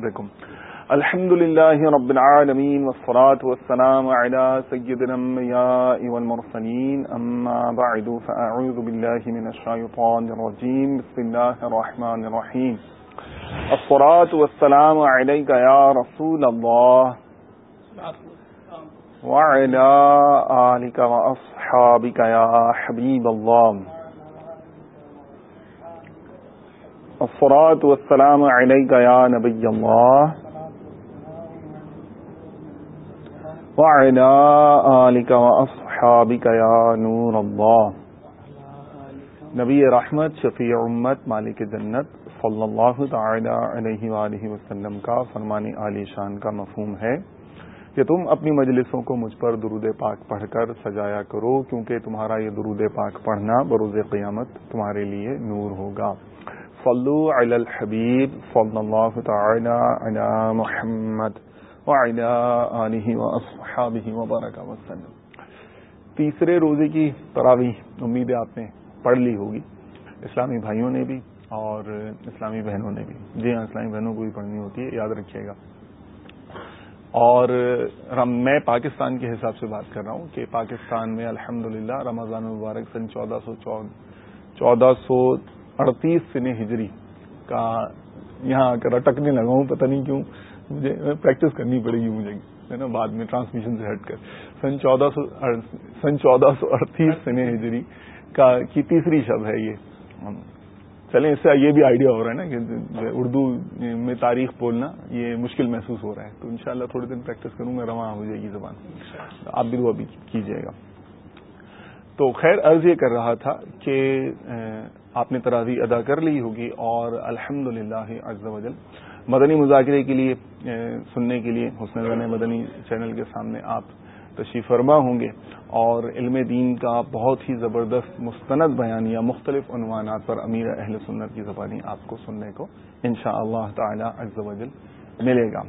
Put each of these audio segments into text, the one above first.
بكم. الحمد لله رب العالمين والصلاة والسلام على سيد الأنبياء والمرسلين. أما بعد، فأعوذ بالله من الشيطان الرجيم. بسم الله الرحمن الرحيم. الصلاة والسلام عليك يا رسول الله وعلى آلك وأصحابك يا حبيب الله. الصلاة والسلام عليك يا نبي الله. وعلى آلك وأصحابك يا نور الله. نبی رحمت، شفیع امت، مالک جنت صلی اللہ تعالی علیہ وآلہ وسلم کا فرمان عالی شان کا مفہوم ہے کہ تم اپنی مجلسوں کو مجھ پر درود پاک پڑھ کر سجایا کرو، کیونکہ تمہارا یہ درود پاک پڑھنا بروز قیامت تمہارے لیے نور ہوگا۔ صلو علی الحبیب صلی اللہ تعالی علی محمد وعلی آلہ واصحابہ وبارک وسلم. تیسرے روزے کی تراویح امید آپ نے پڑھ لی ہوگی، اسلامی بھائیوں نے بھی اور اسلامی بہنوں نے بھی۔ جی ہاں اسلامی بہنوں کو بھی پڑھنی ہوتی ہے، یاد رکھیے گا۔ اور میں پاکستان کے حساب سے بات کر رہا ہوں کہ پاکستان میں الحمدللہ رمضان المبارک سن چودہ سو چودہ سو اڑتیس سن ہجری کا یہاں آ کر اٹکنے لگا ہوں پتہ نہیں کیوں، مجھے پریکٹس کرنی پڑے گی مجھے، ہے نا، بعد میں ٹرانسمیشن سے ہٹ کر۔ سن چودہ سو سن چودہ سو اڑتیس سن ہجری کا، کی تیسری شب ہے یہ۔ چلیں، اس سے یہ بھی آئیڈیا ہو رہا ہے نا کہ اردو میں تاریخ بولنا یہ مشکل محسوس ہو رہا ہے۔ تو انشاءاللہ تھوڑے دن پریکٹس کروں گا، رواں ہو جائے گی زبان۔ آپ بھی وہ بھی کیجیے گا۔ تو خیر، عرض یہ کر رہا تھا کہ آپ نے تراوی ادا کر لی ہوگی اور الحمد للہ مدنی مذاکرے کے لیے سننے کے لیے حسن زن مدنی چینل کے سامنے آپ تشریف فرما ہوں گے اور علم دین کا بہت ہی زبردست مستند بیان یا مختلف عنوانات پر امیر اہل سنت کی زبانی آپ کو سننے کو ان شاء اللہ تعالی وجل ملے گا۔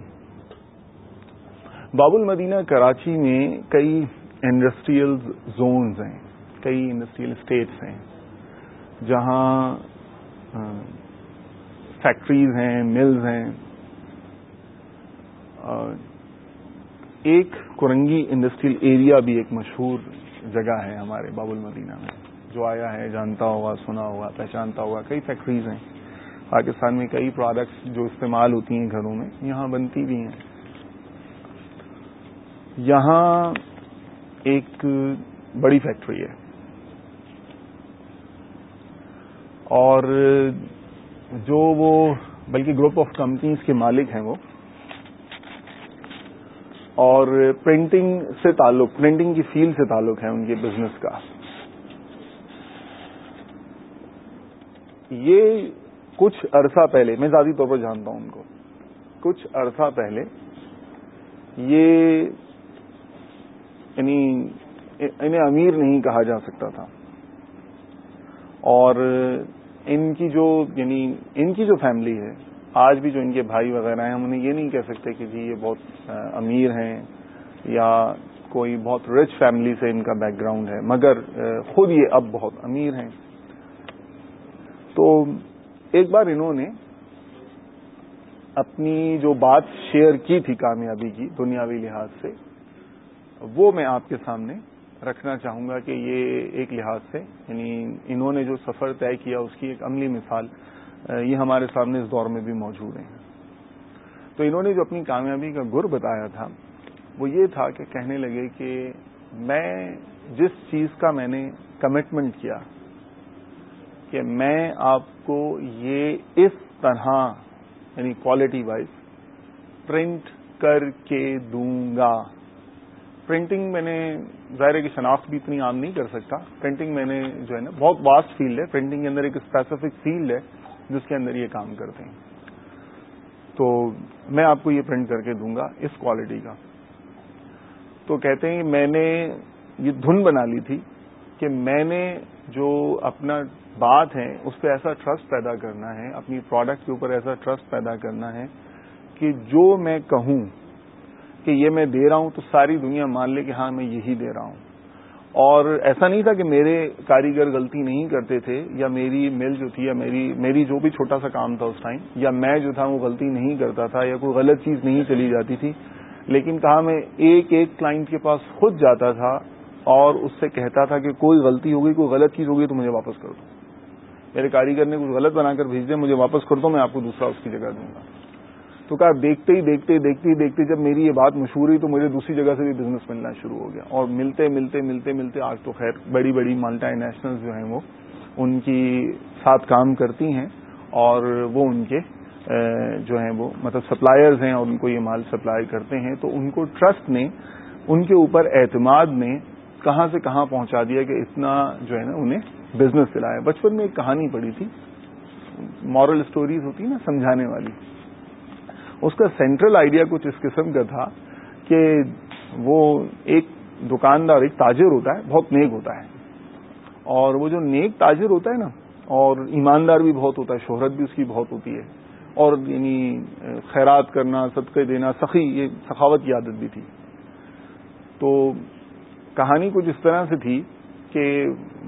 باب المدینہ کراچی میں کئی انڈسٹریل زونز ہیں، کئی انڈسٹریل اسٹیٹس ہیں۔ جہاں فیکٹریز ہیں ملز ہیں ایک کرنگی انڈسٹریل ایریا بھی ایک مشہور جگہ ہے ہمارے باب المدینہ میں، جو آیا ہے، جانتا ہوگا سنا ہوگا پہچانتا ہوگا کئی فیکٹریز ہیں۔ پاکستان میں کئی پروڈکٹس جو استعمال ہوتی ہیں گھروں میں، یہاں بنتی بھی ہیں۔ یہاں ایک بڑی فیکٹری ہے۔ اور جو وہ بلکہ گروپ آف کمپنیز کے مالک ہیں وہ، اور پرنٹنگ سے تعلق، پرنٹنگ کی فیلڈ سے تعلق ہے ان کے بزنس کا۔ یہ کچھ عرصہ پہلے، میں ذاتی طور پر جانتا ہوں ان کو۔ کچھ عرصہ پہلے یہ یعنی انہیں امیر نہیں کہا جا سکتا تھا۔ اور ان کی جو یعنی ان کی جو فیملی ہے، آج بھی جو ان کے بھائی وغیرہ ہیں، ہم انہیں یہ نہیں کہہ سکتے کہ جی یہ بہت امیر ہیں یا کوئی بہت رچ فیملی سے ان کا بیک گراؤنڈ ہے، مگر خود یہ اب بہت امیر ہیں۔ تو ایک بار انہوں نے اپنی جو بات شیئر کی تھی کامیابی کی دنیاوی لحاظ سے، وہ میں آپ کے سامنے رکھنا چاہوں گا کہ یہ ایک لحاظ سے یعنی انہوں نے جو سفر طے کیا، اس کی ایک عملی مثال یہ ہمارے سامنے اس دور میں بھی موجود ہیں۔ تو انہوں نے جو اپنی کامیابی کا گر بتایا تھا، وہ یہ تھا کہ کہنے لگے کہ میں جس چیز کا میں نے کمٹمنٹ کیا، کہ میں آپ کو یہ اس طرح یعنی کوالٹی وائز پرنٹ کر کے دوں گا۔ پرنٹنگ میں نے ظاہر کی شناخت بھی اتنی عام نہیں کر سکتا۔ پرنٹنگ میں نے جو ہے نا بہت واسٹ فیلڈ ہے۔ پرنٹنگ کے اندر ایک اسپیسیفک فیلڈ ہے جس کے اندر یہ کام کرتے ہیں۔ تو میں آپ کو یہ پرنٹ کر کے دوں گا اس کوالٹی کا۔ تو کہتے ہیں میں نے یہ دھن بنا لی تھی کہ میں نے جو اپنا بات ہے اس پہ ایسا ٹرسٹ پیدا کرنا ہے، اپنی پروڈکٹ کے اوپر ایسا ٹرسٹ پیدا کرنا ہے کہ جو میں کہوں کہ یہ میں دے رہا ہوں تو ساری دنیا مان لے کہ ہاں میں یہی دے رہا ہوں۔ اور ایسا نہیں تھا کہ میرے کاریگر غلطی نہیں کرتے تھے یا میری مل جو تھی یا میری میری جو بھی چھوٹا سا کام تھا اس ٹائم یا میں جو تھا وہ غلطی نہیں کرتا تھا یا کوئی غلط چیز نہیں چلی جاتی تھی، لیکن کہا میں ایک ایک کلائنٹ کے پاس خود جاتا تھا اور اس سے کہتا تھا کہ کوئی غلطی ہوگی، کوئی غلط چیز ہوگی تو مجھے واپس کر دو۔ میرے کاریگر نے کچھ غلط بنا کر بھیج دیں مجھے واپس کر دو، میں آپ کو دوسرا اس کی جگہ دوں گا۔ تو کہا دیکھتے ہی دیکھتے دیکھتے ہی دیکھتے جب میری یہ بات مشہور ہوئی تو مجھے دوسری جگہ سے بھی بزنس ملنا شروع ہو گیا۔ اور ملتے ملتے ملتے ملتے آج تو خیر بڑی بڑی ملٹا نیشنل جو ہیں وہ ان کی ساتھ کام کرتی ہیں اور وہ ان کے جو ہیں وہ مطلب سپلائرز ہیں اور ان کو یہ مال سپلائی کرتے ہیں۔ تو ان کو ٹرسٹ نے ان کے اوپر اعتماد نے کہاں سے کہاں پہنچا دیا کہ اتنا جو ہے نا انہیں بزنس دلایا۔ بچپن میں ایک کہانی پڑی تھی۔ مورل اسٹوریز ہوتی نا، سمجھانے والی۔ اس کا سینٹرل آئیڈیا کچھ اس قسم کا تھا کہ وہ ایک دکاندار، ایک تاجر ہوتا ہے، بہت نیک ہوتا ہے۔ اور وہ جو نیک تاجر ہوتا ہے نا، اور ایماندار بھی بہت ہوتا ہے، شہرت بھی اس کی بہت ہوتی ہے۔ اور یعنی خیرات کرنا، صدقے دینا، سخی، یہ سخاوت کی عادت بھی تھی۔ تو کہانی کچھ اس طرح سے تھی کہ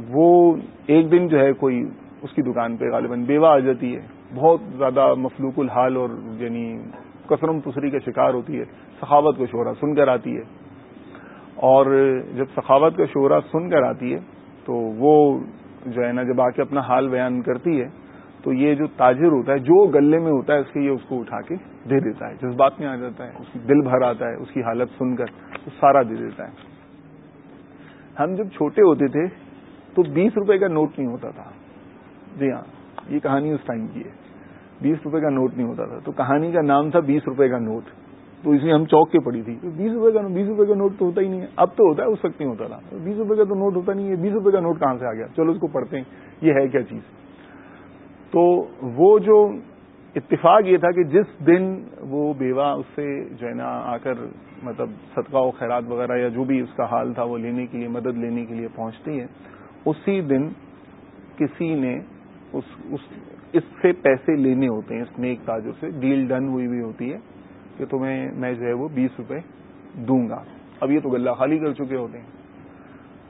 وہ ایک دن جو ہے کوئی اس کی دکان پہ غالباً بیوہ آ جاتی ہے۔ بہت زیادہ مفلوق الحال اور یعنی کثرم پسری کا شکار ہوتی ہے، سخاوت کا شعرا سن کر آتی ہے۔ اور جب سخاوت کا شعرا سن کر آتی ہے تو وہ جو ہے نا، جب آ کے اپنا حال بیان کرتی ہے تو یہ جو تاجر ہوتا ہے، جو گلے میں ہوتا ہے، اس کے یہ اس کو اٹھا کے دے دیتا ہے۔ جس بات میں آ جاتا ہے، اس کی دل بھر آتا ہے، اس کی حالت سن کر تو سارا دے دیتا ہے۔ ہم جب چھوٹے ہوتے تھے تو بیس روپے کا نوٹ نہیں ہوتا تھا۔ جی ہاں یہ کہانی اس ٹائم کی ہے۔ بیس روپے کا نوٹ نہیں ہوتا تھا۔ تو کہانی کا نام تھا بیس روپے کا نوٹ۔ تو اس میں ہم چوک کے پڑی تھی۔ بیس روپے کا بیس روپے کا نوٹ تو ہوتا ہی نہیں ہے۔ اب تو ہوتا ہے، اس وقت نہیں ہوتا تھا۔ بیس روپے کا تو نوٹ ہوتا نہیں ہے۔ بیس روپے کا نوٹ کہاں سے آ گیا؟ چلو اس کو پڑھتے ہیں۔ یہ ہے کیا چیز؟ تو وہ جو اتفاق یہ تھا کہ جس دن وہ بیوہ اس سے جو ہے نا، آ کر مطلب صدقہ و خیرات وغیرہ یا جو بھی اس کا حال تھا وہ لینے کے لیے، مدد لینے کے لیے پہنچتی ہے، اسی دن کسی نے اس اس اس سے پیسے لینے ہوتے ہیں، اس نیک تاجر سے ڈیل ڈن ہوئی ہوئی ہوتی ہے کہ تمہیں میں جو ہے وہ بیس روپے دوں گا۔ اب یہ تو گلہ خالی کر چکے ہوتے ہیں۔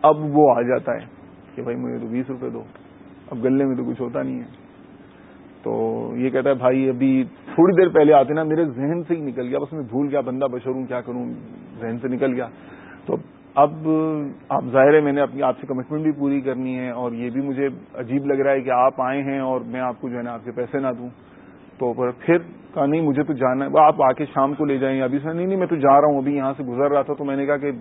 اب وہ آ جاتا ہے کہ بھائی مجھے تو بیس روپے دو۔ اب گلے میں تو کچھ ہوتا نہیں ہے۔ تو یہ کہتا ہے، بھائی ابھی تھوڑی دیر پہلے آتے نا، میرے ذہن سے ہی نکل گیا۔ بس میں بھول گیا، بندہ بشروں کیا کروں؟ ذہن سے نکل گیا۔ تو اب آپ ظاہر ہے میں نے اپنی آپ سے کمٹمنٹ بھی پوری کرنی ہے اور یہ بھی مجھے عجیب لگ رہا ہے کہ آپ آئے ہیں اور میں آپ کو جو ہے نا آپ کے پیسے نہ دوں۔ تو پھر کہا نہیں، مجھے تو جانا ہے۔ آپ آ کے شام کو لے جائیں۔ ابھی سے نہیں نہیں، میں تو جا رہا ہوں۔ ابھی یہاں سے گزر رہا تھا تو میں نے کہا کہ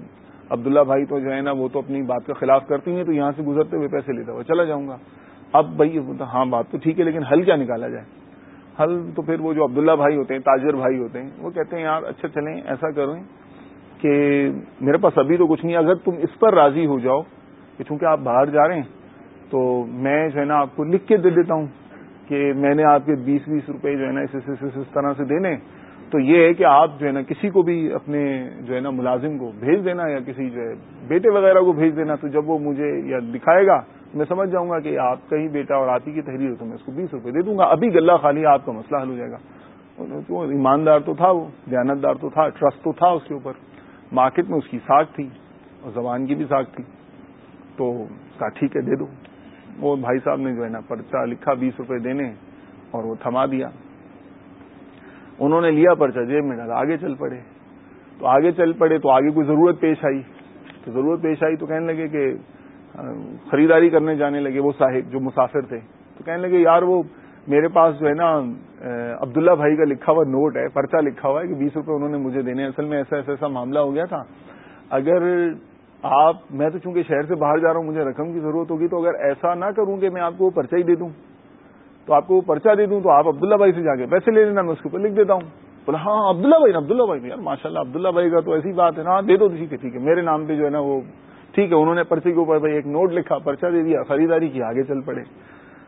عبداللہ بھائی تو جو ہے نا وہ تو اپنی بات کا خلاف کرتی ہیں تو یہاں سے گزرتے ہوئے پیسے لیتا ہوا چلا جاؤں گا۔ اب بھائی ہاں بات تو ٹھیک ہے، لیکن حل کیا نکالا جائے؟ حل تو پھر وہ جو عبداللہ بھائی ہوتے ہیں، تاجر بھائی ہوتے ہیں، وہ کہتے ہیں، یار اچھا چلیں، ایسا کریں۔ کہ میرے پاس ابھی تو کچھ نہیں اگر تم اس پر راضی ہو جاؤ کہ چونکہ آپ باہر جا رہے ہیں، تو میں جو ہے نا آپ کو لکھ کے دے دیتا ہوں کہ میں نے آپ کے بیس بیس روپے جو ہے نا اس اس طرح سے دینے۔ تو یہ ہے کہ آپ جو ہے نا کسی کو بھی اپنے جو ہے نا ملازم کو بھیج دینا یا کسی جو ہے بیٹے وغیرہ کو بھیج دینا۔ تو جب وہ مجھے یا دکھائے گا، میں سمجھ جاؤں گا کہ آپ کا ہی بیٹا اور آپ ہی کی تحریر تو میں اس کو بیس روپے دے دوں گا۔ ابھی گلہ خالی آپ کا مسئلہ حل ہو جائے گا۔ ایماندار تو تھا، وہ دیانتدار تو تھا، ٹرسٹ تو تھا اس کے اوپر۔ مارکیٹ میں اس کی ساکھ تھی اور زبان کی بھی ساکھ تھی۔ تو کہا ٹھیک ہے، دے دو۔ وہ بھائی صاحب نے جو ہے نا پرچہ لکھا، بیس روپے دینے اور وہ تھما دیا۔ انہوں نے لیا پرچہ جیب میں ڈالا آگے چل پڑے۔ تو آگے چل پڑے تو آگے کوئی ضرورت پیش آئی۔ تو ضرورت پیش آئی تو کہنے لگے کہ خریداری کرنے جانے لگے وہ صاحب جو مسافر تھے۔ تو کہنے لگے، یار وہ میرے پاس جو ہے نا عبداللہ بھائی کا لکھا ہوا نوٹ ہے، پرچہ لکھا ہوا ہے کہ بیس روپے انہوں نے مجھے دینے اصل میں ایسا ایسا ایسا معاملہ ہو گیا تھا۔ اگر آپ میں تو چونکہ شہر سے باہر جا رہا ہوں، مجھے رقم کی ضرورت ہوگی، تو اگر ایسا نہ کروں کہ میں آپ کو وہ پرچہ ہی دے دوں، تو آپ کو وہ پرچہ دے دوں، تو آپ عبداللہ بھائی سے جا کے پیسے لے لینا، میں اس کے اوپر لکھ دیتا ہوں۔ بولا ہاں عبداللہ بھائی عبداللہ بھائی، یار ماشاء اللہ عبداللہ بھائی کا تو ایسی بات ہے نا، دے دو ٹھیک ہے ٹھیک ہے۔ میرے نام پہ جو ہے نا وہ ٹھیک ہے، انہوں نے پرچے کے اوپر بھائی ایک نوٹ لکھا، پرچہ دے دیا، خریداری کی، آگے چل پڑے۔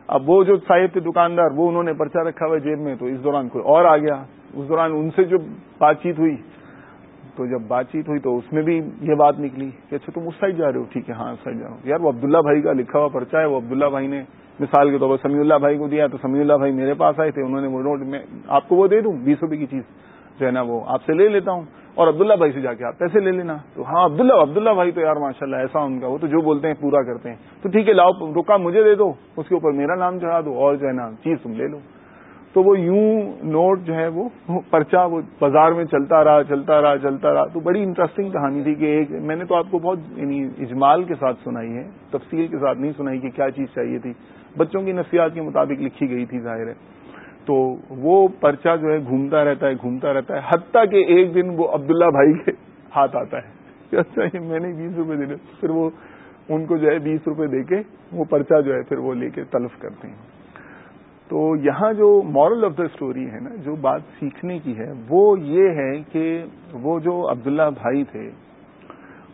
اب وہ جو صاحب تھے دکاندار، وہ انہوں نے پرچہ رکھا ہوا جیب میں، تو اس دوران کوئی اور آ گیا۔ اس دوران ان سے جو بات چیت ہوئی، تو جب بات چیت ہوئی تو اس میں بھی یہ بات نکلی کہ اچھا تم اس سائڈ جا رہے ہو؟ ٹھیک ہے ہاں اس سائڈ جا رہا ہوں۔ یار، وہ عبداللہ بھائی کا لکھا ہوا پرچہ ہے، وہ عبداللہ بھائی نے مثال کے طور پر سمیع اللہ بھائی کو دیا، تو سمیع اللہ بھائی میرے پاس آئے تھے، انہوں نے وہ نوٹ میں آپ کو وہ دے دوں، بیس روپے کی چیز، جو ہے نا، وہ آپ سے لے لیتا ہوں۔ اور عبداللہ بھائی سے جا کے آپ پیسے لے لینا۔ تو ہاں عبداللہ عبداللہ بھائی تو یار ماشاء اللہ ایسا ان کا، وہ تو جو بولتے ہیں پورا کرتے ہیں۔ تو ٹھیک ہے، لاؤ، رکا، مجھے دے دو، اس کے اوپر میرا نام چڑھا دو، اور جو ہے نا، چیز تم لے لو۔ تو وہ یوں نوٹ جو ہے، وہ پرچا وہ بازار میں چلتا رہا چلتا رہا چلتا رہا۔ تو بڑی انٹرسٹنگ کہانی تھی کہ ایک، میں نے تو آپ کو بہت یعنی اجمال کے ساتھ سنائی ہے، تفصیل کے ساتھ نہیں سنائی کہ کیا چیز چاہیے تھی۔ بچوں کی نفسیات کے مطابق لکھی گئی تھی ظاہر ہے۔ تو وہ پرچا جو ہے گھومتا رہتا ہے، گھومتا رہتا ہے۔ حتیٰ کہ ایک دن وہ عبداللہ بھائی کے ہاتھ آتا ہے۔ اچھا میں نے بیس روپے دے پھر وہ ان کو جو ہے بیس روپے دے کے وہ پرچا جو ہے پھر وہ لے کے تلف کرتے ہیں۔ تو یہاں جو مورل آف دا اسٹوری ہے نا، جو بات سیکھنے کی ہے، وہ یہ ہے کہ وہ جو عبداللہ بھائی تھے،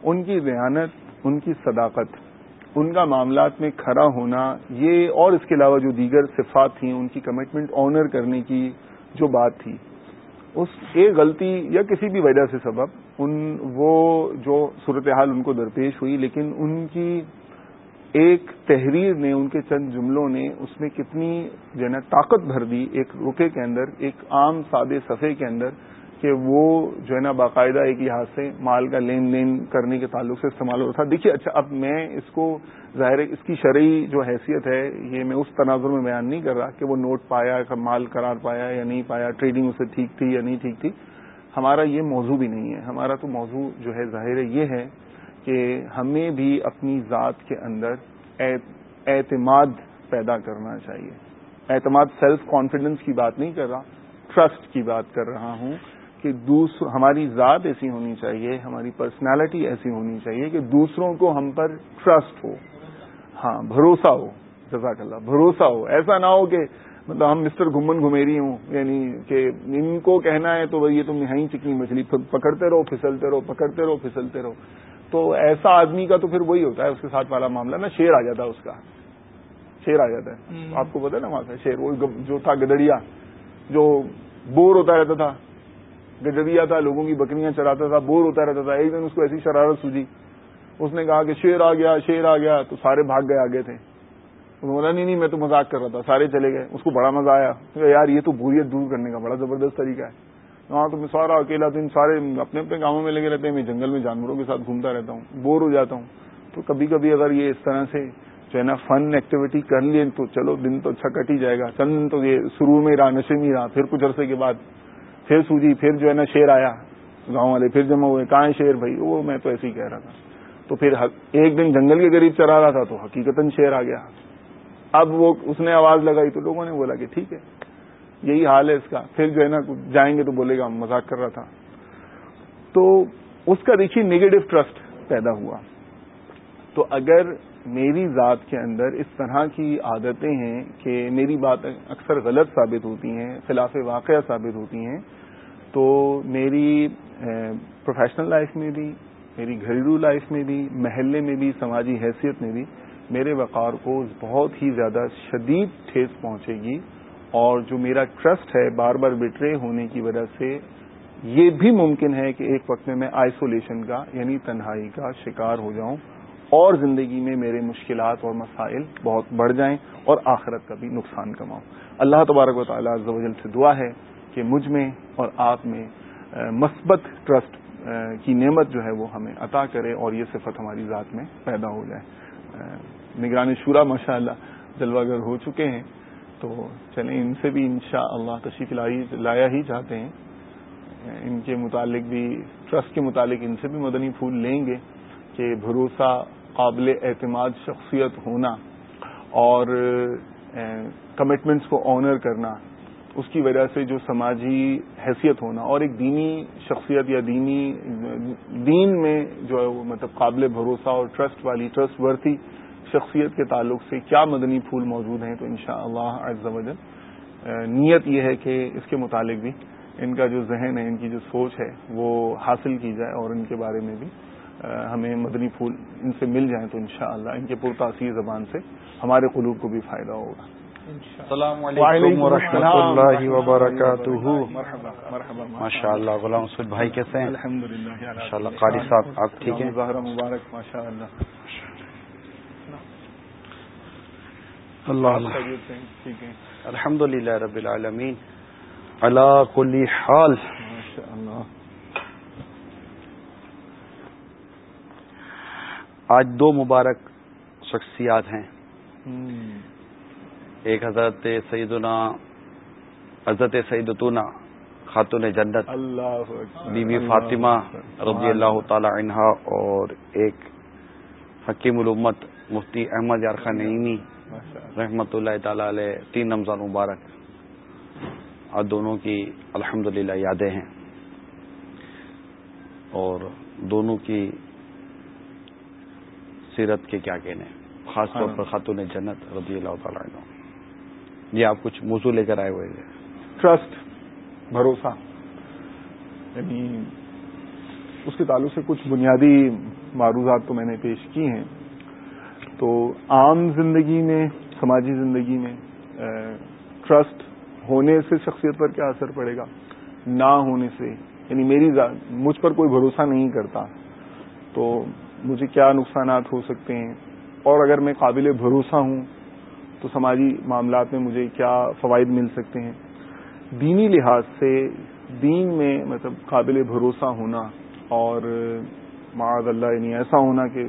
ان کی ذہانت، ان کی صداقت ان کا معاملات میں کھڑا ہونا، یہ اور اس کے علاوہ جو دیگر صفات تھیں، ان کی کمٹمنٹ آنر کرنے کی جو بات تھی، اس ایک غلطی یا کسی بھی وجہ سے سبب، ان وہ جو صورتحال ان کو درپیش ہوئی، لیکن ان کی ایک تحریر نے، ان کے چند جملوں نے اس میں کتنی جو ہے نا طاقت بھر دی، ایک رکے کے اندر، ایک عام سادے صفحے کے اندر کہ وہ جو ہے نا باقاعدہ ایک لحاظ سے مال کا لین دین کرنے کے تعلق سے استعمال ہوتا تھا۔ دیکھیے اچھا اب میں اس کو ظاہر اس کی شرعی جو حیثیت ہے، یہ میں اس تناظر میں بیان نہیں کر رہا کہ وہ نوٹ پایا، مال قرار پایا یا نہیں پایا، ٹریڈنگ اسے ٹھیک تھی یا نہیں ٹھیک تھی۔ ہمارا یہ موضوع بھی نہیں ہے۔ ہمارا تو موضوع جو ہے، ظاہر یہ ہے کہ ہمیں بھی اپنی ذات کے اندر اعتماد پیدا کرنا چاہیے۔ اعتماد سیلف کانفیڈنس کی بات نہیں کر رہا ٹرسٹ کی بات کر رہا ہوں۔ کہ دوسر ہماری ذات ایسی ہونی چاہیے ہماری پرسنالٹی ایسی ہونی چاہیے کہ دوسروں کو ہم پر ٹرسٹ ہو۔ ہاں بھروسہ ہو۔ جزاک اللہ بھروسہ ہو۔ ایسا نہ ہو کہ مطلب ہم مسٹر گمن گھمیری ہوں یعنی کہ ان کو کہنا ہے تو یہ تم یہاں چکنی مچھلی پکڑتے رہو پھسلتے رہو پکڑتے رہو پھسلتے رہو۔ تو ایسا آدمی کا تو پھر وہی ہوتا ہے اس کے ساتھ والا معاملہ نا شیر آ جاتا ہے اس کا۔ شیر آ جاتا ہے۔ آپ کو پتا نا وہاں سے شیر وہ جو تھا گدڑیا جو بور ہوتا رہتا تھا۔ گجریا تھا لوگوں کی بکریاں چراتا تھا، بور ہوتا رہتا تھا، ایک دن اس کو ایسی شرارت سوجی اس نے کہا کہ شیر آ گیا، شیر آ گیا، تو سارے بھاگ گئے آگے تھے۔ بولا، نہیں نہیں، میں تو مذاق کر رہا تھا، سارے چلے گئے۔ اس کو بڑا مزہ آیا۔ یار، یہ تو بوریت دور کرنے کا بڑا زبردست طریقہ ہے۔ ہاں تو میں سارا اکیلا دن سارے اپنے اپنے کاموں میں لگے رہتے ہیں، میں جنگل میں جانوروں کے ساتھ گھومتا رہتا ہوں، بور ہو جاتا ہوں۔ تو کبھی کبھی اگر یہ اس طرح سے جو ہے نا فن ایکٹیویٹی کر لیے تو چلو دن تو اچھا کٹ ہی جائے گا۔ چند دن تو یہ شروع میں رہا، نشے میں رہا، پھر کچھ عرصے کے بعد پھر سوجی، پھر جو ہے نا شیر آیا گاؤں والے، پھر جمع ہوئے کہاں شیر بھائی؟ وہ میں تو ایسے ہی کہہ رہا تھا۔ تو پھر ایک دن جنگل کے قریب چلا رہا تھا تو حقیقت شیر آ گیا۔ اب وہ اس نے آواز لگائی تو لوگوں نے بولا کہ ٹھیک ہے، یہی حال ہے اس کا۔ پھر جو ہے نا جائیں گے تو بولے گا، مذاق کر رہا تھا۔ تو اس کا دیکھیے نگیٹو ٹرسٹ پیدا ہوا۔ تو اگر میری ذات کے اندر اس طرح کی عادتیں ہیں کہ میری بات اکثر غلط ثابت ہوتی ہیں، خلاف واقعہ ثابت ہوتی ہیں، تو میری پروفیشنل لائف میں بھی، میری گھریلو لائف میں بھی، محلے میں بھی، سماجی حیثیت میں بھی میرے وقار کو بہت ہی زیادہ شدید ٹھیس پہنچے گی اور جو میرا ٹرسٹ ہے بار بار بٹرے ہونے کی وجہ سے یہ بھی ممکن ہے کہ ایک وقت میں میں آئسولیشن کا یعنی تنہائی کا شکار ہو جاؤں اور زندگی میں میرے مشکلات اور مسائل بہت بڑھ جائیں اور آخرت کا بھی نقصان کماؤں۔ اللہ تبارک و تعالیٰ زوجل سے دعا ہے کہ مجھ میں اور آپ میں مثبت ٹرسٹ کی نعمت جو ہے وہ ہمیں عطا کرے اور یہ صفت ہماری ذات میں پیدا ہو جائے۔ نگرانی شورا ماشاء اللہ جلوہ گر ہو چکے ہیں تو چلیں ان سے بھی انشاء اللہ تشریف لایا ہی چاہتے ہیں۔ ان کے متعلق بھی، ٹرسٹ کے متعلق ان سے بھی مدنی پھول لیں گے کہ بھروسہ قابل اعتماد شخصیت ہونا اور کمٹمنٹس کو آنر کرنا، اس کی وجہ سے جو سماجی حیثیت ہونا اور ایک دینی شخصیت یا دینی، دین میں جو ہے وہ مطلب قابل بھروسہ اور ٹرسٹ والی ٹرسٹ ورتھی شخصیت کے تعلق سے کیا مدنی پھول موجود ہیں، تو انشاءاللہ شاء اللہ نیت یہ ہے کہ اس کے متعلق بھی ان کا جو ذہن ہے، ان کی جو سوچ ہے، وہ حاصل کی جائے اور ان کے بارے میں بھی ہمیں مدنی پھول ان سے مل جائیں تو انشاءاللہ ان کے پرتاثیر زبان سے ہمارے قلوب کو بھی فائدہ ہوگا۔ السلام علیکم ورحمۃ اللہ وبرکاتہ۔ ماشاء اللہ غلام سعود بھائی کیسے ہیں؟ الحمد للہ قاری صاحب آپ ٹھیک ہیں؟ مبارک ماشاء اللہ اللہ۔ الحمد للہ رب العالمین۔ اللہ کلی حال۔ ماشاء اللہ آج دو مبارک شخصیات ہیں۔ ایک حضرت سیدنا حضرت سیدتنا خاتون جنت بی بی فاطمہ رضی اللہ تعالی عنہا اور ایک حکیم الامت مفتی احمد یارخان نعیمی رحمت اللہ تعالی علیہ تین رمضان مبارک۔ آج دونوں کی الحمد یادیں ہیں۔ اور دونوں کی سیرت کے کیا کہنے خاص طور پر خاتون جنت رضی اللہ تعالیٰ عنہ۔ جی آپ کچھ موضوع لے کر آئے ہوئے ٹرسٹ بھروسہ۔ یعنی اس کے تعلق سے کچھ بنیادی معروضات تو میں نے پیش کی ہیں۔ تو عام زندگی میں سماجی زندگی میں ٹرسٹ ہونے سے شخصیت پر کیا اثر پڑے گا؟ نہ ہونے سے۔ یعنی میری مجھ پر کوئی بھروسہ نہیں کرتا۔ تو مجھے کیا نقصانات ہو سکتے ہیں؟ اور اگر میں قابل بھروسہ ہوں، تو سماجی معاملات میں مجھے کیا فوائد مل سکتے ہیں؟ دینی لحاظ سے، دین میں مطلب قابل بھروسہ ہونا اور معاذ اللہ یعنی ایسا ہونا کہ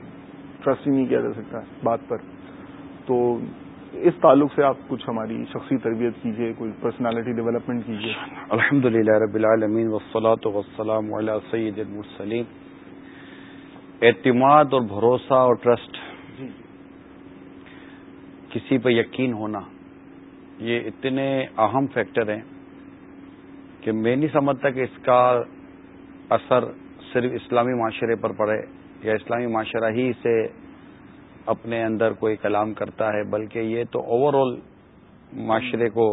ٹرسٹ ہی نہیں کیا جا سکتا بات پر، تو اس تعلق سے آپ کچھ ہماری شخصی تربیت کیجیے کوئی پرسنالٹی ڈیولپمنٹ کیجیے الحمد للہ رب العالمین وسلاۃ وسلام علیہ سید المرسلیم اعتماد اور بھروسہ اور ٹرسٹ جی۔ کسی پہ یقین ہونا یہ اتنے اہم فیکٹر ہیں کہ میں نہیں سمجھتا کہ اس کا اثر صرف اسلامی معاشرے پر پڑے یا اسلامی معاشرہ ہی اسے اپنے اندر کوئی کلام کرتا ہے بلکہ یہ تو اوور آل معاشرے کو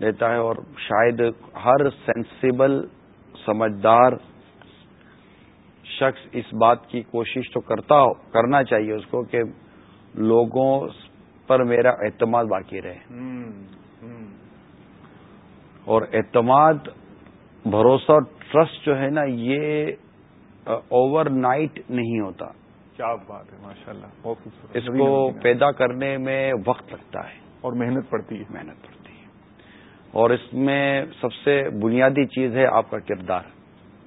لیتا ہے اور شاید ہر سینسیبل سمجھدار شخص اس بات کی کوشش تو کرتا ہو کرنا چاہیے اس کو کہ لوگوں پر میرا اعتماد باقی رہے۔ اور اعتماد بھروسہ ٹرسٹ جو ہے نا یہ اوور نائٹ نہیں ہوتا۔ کیا بات ہے ماشاء اللہ اس کو پیدا کرنے میں وقت لگتا ہے۔ اور محنت پڑتی ہے۔ محنت پڑتی ہے۔ اور اس میں سب سے بنیادی چیز ہے آپ کا کردار۔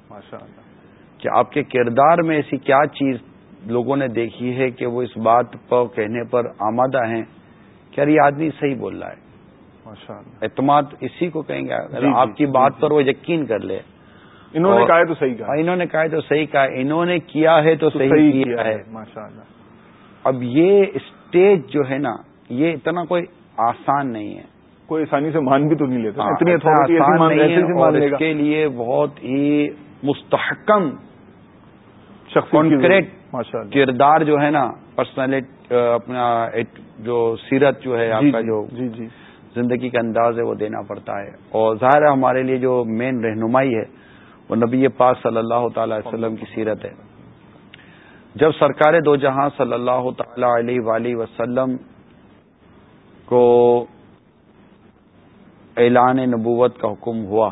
ماشاء اللہ کہ آپ کے کردار میں ایسی کیا چیز لوگوں نے دیکھی ہے کہ وہ اس بات کو کہنے پر آمادہ ہیں کہ یہ آدمی صحیح بول رہا ہے۔ اعتماد اسی کو کہیں گے۔ جی، آپ کی جی، بات جی۔ پر وہ یقین کر لے۔ انہوں نے کہا تو صحیح کہا۔ انہوں نے کہا تو صحیح کہا۔ انہوں نے کیا ہے تو صحیح کیا ہے۔ اب یہ اسٹیج جو ہے نا یہ اتنا کوئی آسان نہیں ہے۔ کوئی آسانی سے مان بھی تو نہیں لیتا۔ اتنی ہے اور اس کے لیے بہت ہی مستحکم کانکریٹ کردار جو ہے نا پرسنالٹی اپنا جو سیرت جو ہے آپ کا جو جی جی۔ زندگی کا انداز ہے وہ دینا پڑتا ہے۔ اور ظاہر ہے ہمارے لیے جو مین رہنمائی ہے وہ نبی پاک صلی اللہ تعالی وسلم کی سیرت ہے۔ جب سرکار دو جہاں صلی اللہ تعالی علیہ وآلہ وسلم کو اعلان نبوت کا حکم ہوا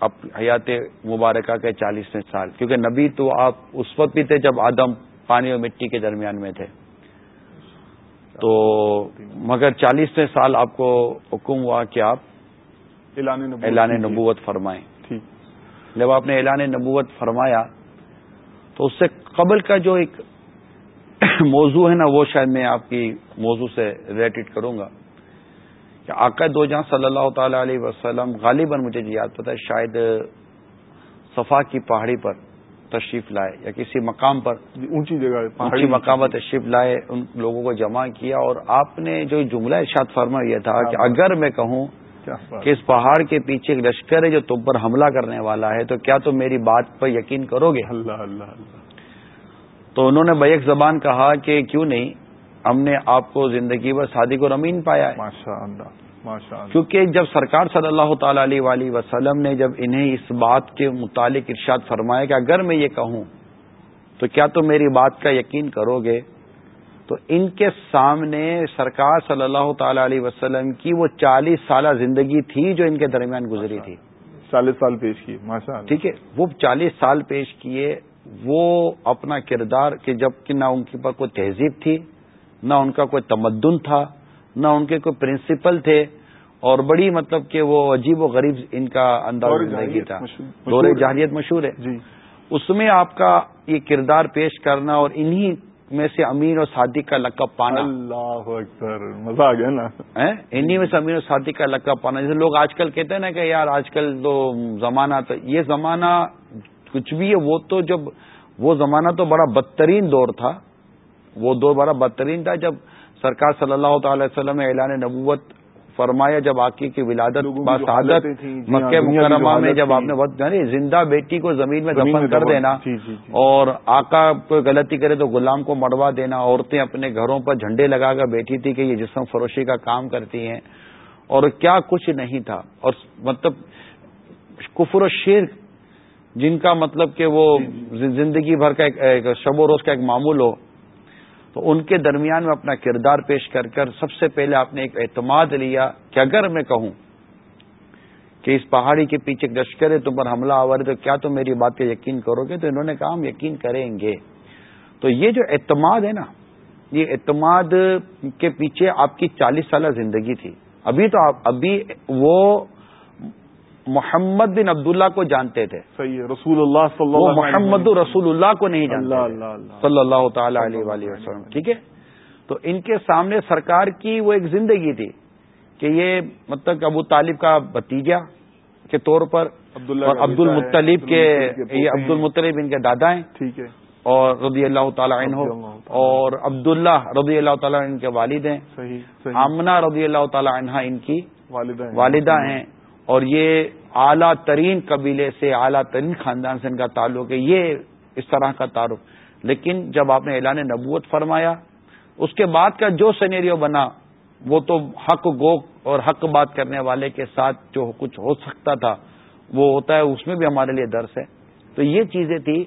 اب حیات مبارکہ کے چالیسویں سال کیونکہ نبی تو آپ اس وقت بھی تھے جب آدم پانی اور مٹی کے درمیان میں تھے۔ تو مگر چالیسویں سال آپ کو حکم ہوا کہ آپ اعلان نبوت فرمائیں۔ جب آپ نے اعلان نبوت فرمایا تو اس سے قبل کا جو ایک موضوع ہے نا وہ شاید میں آپ کی موضوع سے ریلیٹڈ کروں گا۔ آقا دو جہاں صلی اللہ تعالی علیہ وسلم غالباً مجھے یاد پتا ہے شاید صفا کی پہاڑی پر تشریف لائے یا کسی مقام پر اونچی جگہ اونچی مقام پر تشریف لائے ان لوگوں کو جمع کیا اور آپ نے جو جملہ ارشاد فرما یہ تھا کہ اگر میں کہوں کہ اس پہاڑ کے پیچھے ایک لشکر ہے جو تم پر حملہ کرنے والا ہے تو کیا تم میری بات پر یقین کرو گے؟ اللہ اللہ اللہ۔ تو انہوں نے بیک زبان کہا کہ کیوں نہیں؟ ہم نے آپ کو زندگی بھر صادق اور امین پایا ہے۔ کیونکہ جب سرکار صلی اللہ تعالی علیہ وآلہ وسلم نے جب انہیں اس بات کے متعلق ارشاد فرمایا کہ اگر میں یہ کہوں تو کیا تم میری بات کا یقین کرو گے تو ان کے سامنے سرکار صلی اللہ تعالی علیہ وسلم کی وہ چالیس سالہ زندگی تھی جو ان کے درمیان گزری تھی۔ چالیس سال پیش کیے ٹھیک ہے وہ چالیس سال پیش کیے وہ اپنا کردار کہ جبکہ نہ ان کے پاس کوئی تہذیب تھی نہ ان کا کوئی تمدن تھا نہ ان کے کوئی پرنسپل تھے اور بڑی مطلب کہ وہ عجیب و غریب ان کا انداز زندگی تھا۔ دور جاہلیت مشہور ہے۔ جی۔ اس میں آپ کا یہ کردار پیش کرنا اور انہی میں سے امین اور صادق کا لقب پانا۔ اللہ اکبر مزہ آ گیا نا۔ انہی میں سے امین اور صادق کا لقب پانا۔ جیسے لوگ آج کل کہتے ہیں نا کہ یار آج کل تو زمانہ تو یہ زمانہ کچھ بھی ہے وہ تو جب وہ زمانہ تو بڑا بدترین دور تھا۔ وہ دور بڑا بدترین تھا جب سرکار صلی اللہ تعالی وسلم اعلان نبوت فرمایا جب آکی کی ولادت باسعادت جی ہاں، مکہ مکرمہ میں جب آپ نے وقت یعنی زندہ بیٹی کو زمین میں دفن کر دینا جی، جی، اور آقا کوئی غلطی کرے تو غلام کو مڑوا دینا عورتیں اپنے گھروں پر جھنڈے لگا کر بیٹھی تھی کہ یہ جسم فروشی کا کام کرتی ہیں۔ اور کیا کچھ نہیں تھا۔ اور مطلب کفر و شیر جن کا مطلب کہ وہ زندگی بھر کا ایک شب و روز کا ایک معمول ہو تو ان کے درمیان میں اپنا کردار پیش کر کر سب سے پہلے آپ نے ایک اعتماد لیا کہ اگر میں کہوں کہ اس پہاڑی کے پیچھے لشکر ہے، تم پر حملہ آور ہے، تو کیا تم میری بات پہ یقین کرو گے؟ تو انہوں نے کہا ہم یقین کریں گے۔ تو یہ جو اعتماد ہے نا، یہ اعتماد کے پیچھے آپ کی چالیس سالہ زندگی تھی۔ ابھی تو آپ، ابھی وہ محمد بن عبداللہ کو جانتے تھے۔ صحیح رسول اللہ صلی اللہ محمد رسول اللہ کو نہیں جانتے صلی اللہ تعالی علیہ وسلم۔ ٹھیک ہے؟ تو ان کے سامنے سرکار کی وہ ایک زندگی تھی کہ یہ مطلب ابو طالب کا بتیجا کے طور پر اور عبد المطلیب کے یہ عبد المطلیب ان کے دادا ہیں۔ ٹھیک ہے۔ اور رضی اللہ تعالیٰ عنہ اور عبداللہ رضی اللہ تعالیٰ ان کے والد ہیں۔ آمنا رضی اللہ تعالیٰ عنہ ان کی والدہ ہیں۔ اور یہ اعلیٰ ترین قبیلے سے اعلیٰ ترین خاندان سے ان کا تعلق ہے، یہ اس طرح کا تعارف۔ لیکن جب آپ نے اعلان نبوت فرمایا، اس کے بعد کا جو سینیریو بنا، وہ تو حق گو اور حق بات کرنے والے کے ساتھ جو کچھ ہو سکتا تھا، وہ ہوتا ہے، اس میں بھی ہمارے لیے درس ہے۔ تو یہ چیزیں تھی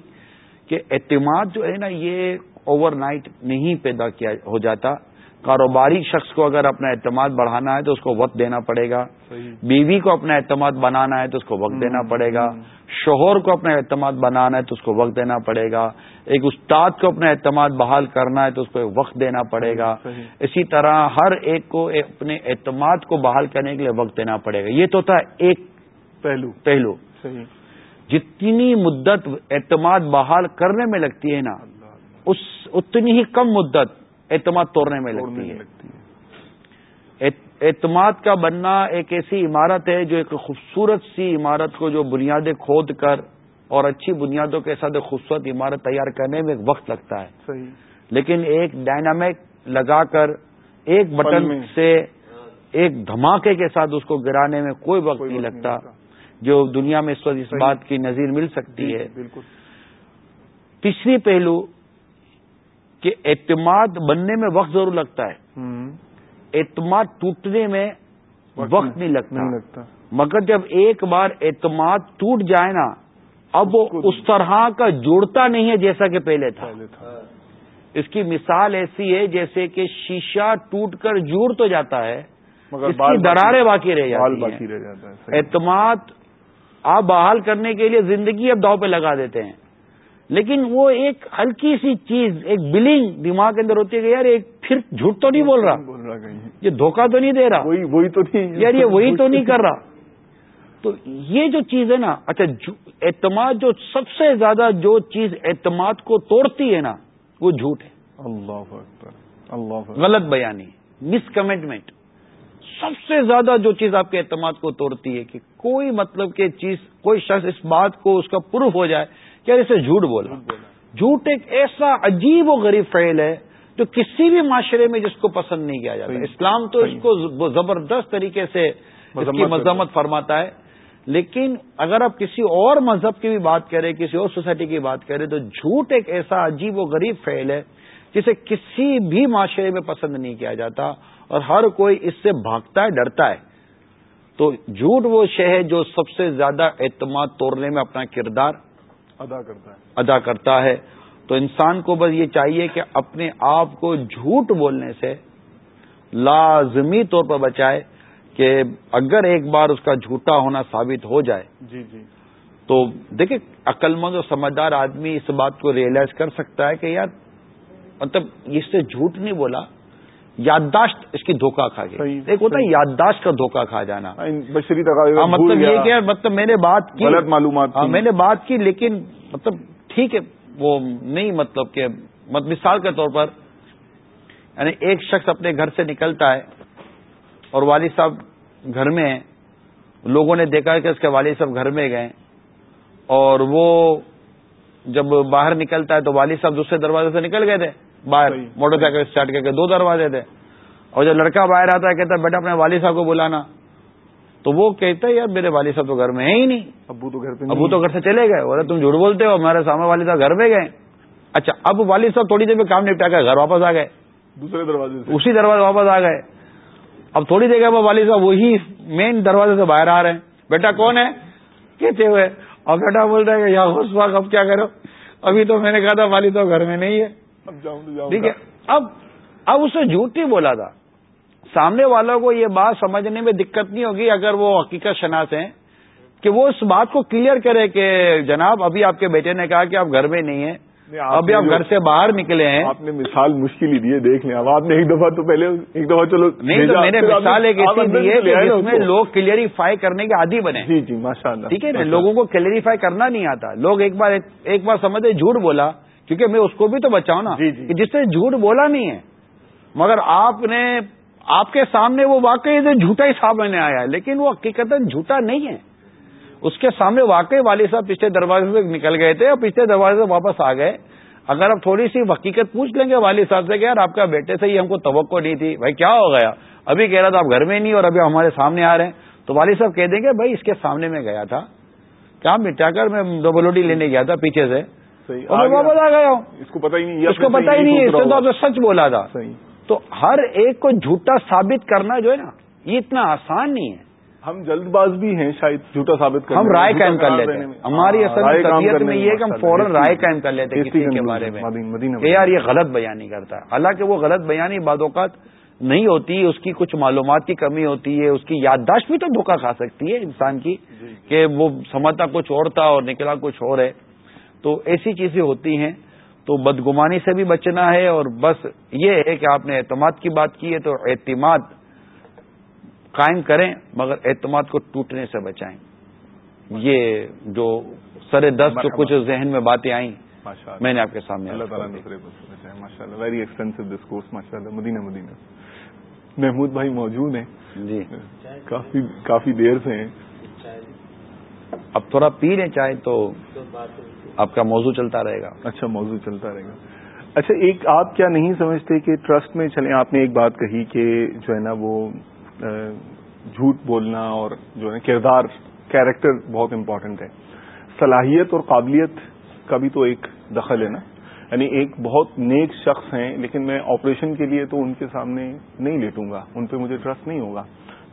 کہ اعتماد جو ہے نا، یہ اوور نائٹ نہیں پیدا کیا ہو جاتا۔ کاروباری شخص کو اگر اپنا اعتماد بڑھانا ہے تو اس کو وقت دینا پڑے گا۔ بیوی کو اپنا اعتماد بنانا ہے تو اس کو وقت دینا پڑے گا۔ شوہر کو اپنا اعتماد بنانا ہے تو اس کو وقت دینا پڑے گا۔ ایک استاد کو اپنا اعتماد بحال کرنا ہے تو اس کو وقت دینا پڑے گا۔ اسی طرح ہر ایک کو اپنے اعتماد کو بحال کرنے کے لیے وقت دینا پڑے گا۔ یہ تو تھا ایک پہلو۔ پہلو۔ جتنی مدت اعتماد بحال کرنے میں لگتی ہے نا اس اتنی ہی کم مدت۔ اعتماد توڑنے میں لگتی ہے۔ اعتماد کا بننا ایک ایسی عمارت ہے جو ایک خوبصورت سی عمارت کو جو بنیادیں کھود کر اور اچھی بنیادوں کے ساتھ خوبصورت عمارت تیار کرنے میں ایک وقت لگتا ہے۔ صحیح۔ لیکن ایک ڈائنامک لگا کر ایک بٹن سے ایک دھماکے کے ساتھ اس کو گرانے میں کوئی وقت نہیں لگتا جو دنیا میں اس وقت اس بات کی نظیر مل سکتی جی، ہے۔ بالکل۔ تیسری پہلو کہ اعتماد بننے میں وقت ضرور لگتا ہے۔ اعتماد ٹوٹنے میں وقت نہیں لگتا۔ مگر جب ایک بار اعتماد ٹوٹ جائے نا اب وہ اس طرح کا جوڑتا نہیں ہے جیسا کہ پہلے تھا۔ اس کی مثال ایسی ہے جیسے کہ شیشہ ٹوٹ کر جوڑ تو جاتا ہے کی دراریں باقی رہ جاتی ہیں۔ اعتماد آپ بحال کرنے کے لیے زندگی اب داؤ پہ لگا دیتے ہیں۔ لیکن وہ ایک ہلکی سی چیز ایک بلنگ دماغ کے اندر ہوتی ہے کہ یار ایک پھر جھوٹ تو نہیں بول رہا۔ یہ دھوکہ تو نہیں دے رہا۔ وہی تو نہیں۔ یار یہ وہی تو نہیں کر رہا۔ تو یہ جو چیز ہے نا اچھا اعتماد جو سب سے زیادہ جو چیز اعتماد کو توڑتی ہے نا وہ جھوٹ ہے۔ اللہ اللہ غلط بیانی مس کمٹمنٹ سب سے زیادہ جو چیز آپ کے اعتماد کو توڑتی ہے کہ کوئی مطلب کہ چیز کوئی شخص اس بات کو اس کا پروف ہو جائے کیا اسے جھوٹ بولا جھوٹ ایک ایسا عجیب و غریب فعل ہے جو کسی بھی معاشرے میں جس کو پسند نہیں کیا جاتا۔ اسلام تو اس کو زبردست طریقے سے اس کی مذمت فرماتا ہے۔ لیکن اگر آپ کسی اور مذہب کی بھی بات کریں کسی اور سوسائٹی کی بات کریں تو جھوٹ ایک ایسا عجیب و غریب فعل ہے جسے کسی بھی معاشرے میں پسند نہیں کیا جاتا اور ہر کوئی اس سے بھاگتا ہے ڈرتا ہے۔ تو جھوٹ وہ شے ہے جو سب سے زیادہ اعتماد توڑنے میں اپنا کردار ادا کرتا ہے۔ ادا کرتا ہے۔ تو انسان کو بس یہ چاہیے کہ اپنے آپ کو جھوٹ بولنے سے لازمی طور پر بچائے کہ اگر ایک بار اس کا جھوٹا ہونا ثابت ہو جائے جی جی۔ تو دیکھیں عقلمند اور سمجھدار آدمی اس بات کو ریئلائز کر سکتا ہے کہ یار مطلب اس سے جھوٹ نہیں بولا۔ یادداشت اس کی دھوکہ کھا گئی۔ ایک ہوتا ہے یادداشت کا دھوکہ کھا جانا۔ ہاں، ہاں، مطلب یہ کہ مطلب میں نے بات کی۔ غلط معلومات ہاں، میں نے بات کی لیکن مطلب ٹھیک ہے وہ نہیں مطلب کہ مثال کے طور پر یعنی ایک شخص اپنے گھر سے نکلتا ہے اور والد صاحب گھر میں ہیں۔ لوگوں نے دیکھا کہ اس کے والد صاحب گھر میں گئے۔ اور وہ جب باہر نکلتا ہے تو والد صاحب دوسرے دروازے سے نکل گئے تھے۔ باہر موٹر سائیکل اسٹارٹ کر کے دو دروازے تھے۔ اور جب لڑکا باہر آتا ہے کہتا ہے بیٹا اپنے والد صاحب کو بلانا۔ تو وہ کہتا ہے یار میرے والد صاحب تو گھر میں ہے ہی نہیں۔ ابو تو گھر پہ ابو تو گھر سے چلے گئے۔ بولے تم جھوٹ بولتے ہو ہمارے سامنے والد صاحب گھر میں گئے۔ اچھا اب والد صاحب تھوڑی دیر میں کام نپٹا کر گھر واپس آ گئے۔ دوسرے دروازے اسی دروازے واپس آ گئے۔ اب تھوڑی دیر کے والد صاحب وہی مین دروازے سے باہر آ رہے ہیں۔ بیٹا کون ہے؟ کہتے ہوئے۔ اور بیٹا بول رہے ہیں یا اس وقت اب کیا کرو؟ ابھی تو میں نے کہا تھا والد تو گھر میں نہیں ہے۔ ٹھیک ہے؟ اب اب اسے جھوٹ ہی بولا تھا۔ سامنے والوں کو یہ بات سمجھنے میں دقت نہیں ہوگی اگر وہ حقیقت شناس ہیں کہ وہ اس بات کو کلیئر کرے کہ جناب ابھی آپ کے بیٹے نے کہا کہ آپ گھر میں نہیں ہیں۔ ابھی آپ گھر سے باہر نکلے ہیں۔ آپ نے مثال مشکل ہی دی ہے دیکھ لیں۔ اب آپ نے ایک دفعہ تو پہلے ایک دفعہ چلو نہیں تو میں نے مثال ایک ایسی دی ہے کہ جس میں لوگ کلیئریفائی کرنے کے عادی بنے۔ جی جی ماشاء اللہ ٹھیک ہے نا؟ لوگوں کو کلیئریفائی کرنا نہیں آتا۔ لوگ ایک بار ایک بار سمجھے جھوٹ بولا۔ کیونکہ میں اس کو بھی تو بچاؤں نا جی، جی۔ جس نے جھوٹ بولا نہیں ہے۔ مگر آپ نے آپ کے سامنے وہ واقعی جھوٹا ہی سامنے آیا ہے لیکن وہ حقیقت جھوٹا نہیں ہے۔ اس کے سامنے واقعی والد صاحب پچھلے دروازے سے نکل گئے تھے اور پچھلے دروازے سے واپس آ گئے۔ اگر آپ تھوڑی سی حقیقت پوچھ لیں گے والد صاحب سے کہ یار آپ کا بیٹے سے ہی ہم کو توقع نہیں تھی۔ بھائی کیا ہو گیا؟ ابھی کہہ رہا تھا آپ گھر میں نہیں اور ابھی ہمارے سامنے آ رہے ہیں۔ تو والد صاحب کہہ دیں گے بھائی اس کے سامنے میں گیا تھا۔ کیا مٹا کر میں ڈبلوڈی لینے گیا تھا پیچھے سے؟ اور میں واپس آ گیا ہوں. اس کو پتا ہی نہیں اس کو پتا ہی نہیں اس نے تو سچ بولا تھا. تو ہر ایک کو جھوٹا ثابت کرنا جو ہے نا یہ اتنا آسان نہیں ہے. ہم جلد باز بھی ہیں شاید جھوٹا ثابت کر ہم رائے قائم کر لیتے ہیں. ہماری اصل طبیعت میں یہ کہ ہم فوراً رائے قائم کر لیتے ہیں کسی کے بارے میں. یار یہ غلط بیانی کرتا. ہے حالانکہ وہ غلط بیانی بعد اوقات نہیں ہوتی اس کی کچھ معلومات کی کمی ہوتی ہے اس کی یادداشت بھی تو دھوکہ کھا سکتی ہے انسان کی جی۔ کہ وہ سمجھتا کچھ اور تھا اور نکلا کچھ اور ہے. تو ایسی چیزیں ہوتی ہیں تو بدگمانی سے بھی بچنا ہے اور بس یہ ہے کہ آپ نے اعتماد کی بات کی ہے تو اعتماد قائم کریں مگر اعتماد کو ٹوٹنے سے بچائیں۔ یہ جو سر دس جو کچھ ذہن میں باتیں آئیں میں نے آپ کے سامنے اللہ تعالیٰ ویری ایکسپینسو ڈسکورس ماشاء اللہ مدینہ مدینہ۔ محمود بھائی موجود ہیں۔ جی۔ کافی کافی دیر سے ہیں۔ اب تھوڑا پی لیں چاہے تو آپ کا موضوع چلتا رہے گا۔ اچھا موضوع چلتا رہے گا۔ اچھا ایک آپ کیا نہیں سمجھتے کہ ٹرسٹ میں چلیں؟ آپ نے ایک بات کہی کہ جو ہے نا وہ جھوٹ بولنا اور جو ہے کردار، کیریکٹر بہت امپورٹنٹ ہے۔ صلاحیت اور قابلیت کا بھی تو ایک دخل ہے نا۔ یعنی ایک بہت نیک شخص ہیں، لیکن میں آپریشن کے لیے تو ان کے سامنے نہیں لیٹوں گا۔ ان پہ مجھے ٹرسٹ نہیں ہوگا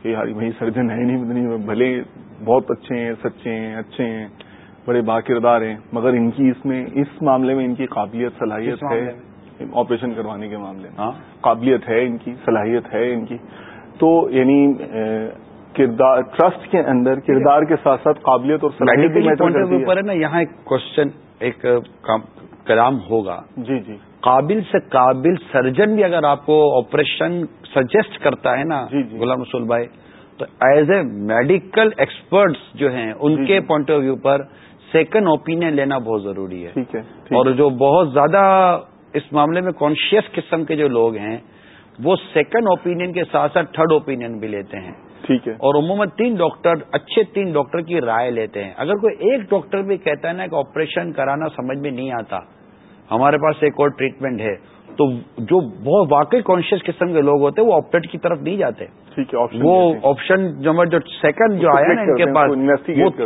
کہ یار بھائی سرجن ہے نہیں، بھلے بہت اچھے ہیں، سچے ہیں، اچھے ہیں۔ بڑے با کردار ہیں مگر ان کی اس میں اس معاملے میں ان کی قابلیت صلاحیت ہے آپریشن کروانے کے معاملے میں۔ ہاں۔ قابلیت ہے ان کی صلاحیت ہے ان کی۔ تو یعنی کردار ٹرسٹ کے اندر کردار کے ساتھ ساتھ قابلیت اور صلاحیت ہے۔ نا یہاں ایک کوشچن ایک کلام ہوگا۔ جی جی۔ قابل سے قابل سرجن بھی اگر آپ کو آپریشن سجیسٹ کرتا ہے نا جی، جی۔ غلام رسول بھائی تو ایز اے میڈیکل ایکسپرٹس جو ہیں ان جی، کے پوائنٹ آف ویو پر سیکنڈ اوپینین لینا بہت ضروری ہے۔ ٹھیک ہے اور جو بہت زیادہ اس معاملے میں کانشیس قسم کے جو لوگ ہیں وہ سیکنڈ اوپینین کے ساتھ ساتھ تھرڈ اوپینین بھی لیتے ہیں۔ ٹھیک ہے۔ اور عموماً تین ڈاکٹر اچھے تین ڈاکٹر کی رائے لیتے ہیں۔ اگر کوئی ایک ڈاکٹر بھی کہتا ہے نا کہ آپریشن کرانا سمجھ میں نہیں آتا ہمارے پاس ایک اور ٹریٹمنٹ ہے تو جو بہت واقعی کانشیس قسم کے لوگ ہوتے ہیں وہ آپریٹ کی طرف نہیں جاتے۔ وہ آپشن جو سیکنڈ جو آیا نا ان کے پاس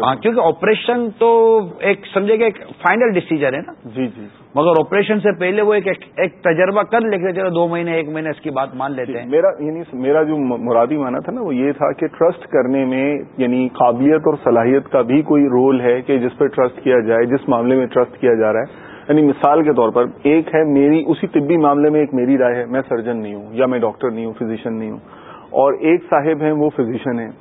ہاں، کیونکہ آپریشن تو ایک سمجھے گا ایک فائنل ڈیسیجن ہے نا۔ جی جی۔ مگر آپریشن سے پہلے وہ ایک ایک تجربہ کر لیتے چلو دو مہینے ایک مہینے اس کی بات مان لیتے ہیں۔ میرا یعنی میرا جو مرادی مانا تھا نا وہ یہ تھا کہ ٹرسٹ کرنے میں یعنی قابلیت اور صلاحیت کا بھی کوئی رول ہے کہ جس پہ ٹرسٹ کیا جائے جس معاملے میں ٹرسٹ کیا جا رہا ہے۔ یعنی مثال کے طور پر ایک ہے میری اسی طبی معاملے میں ایک میری رائے ہے میں سرجن نہیں ہوں یا میں ڈاکٹر نہیں ہوں فزیشین نہیں ہوں۔ اور ایک صاحب ہیں وہ فزیشین ہیں۔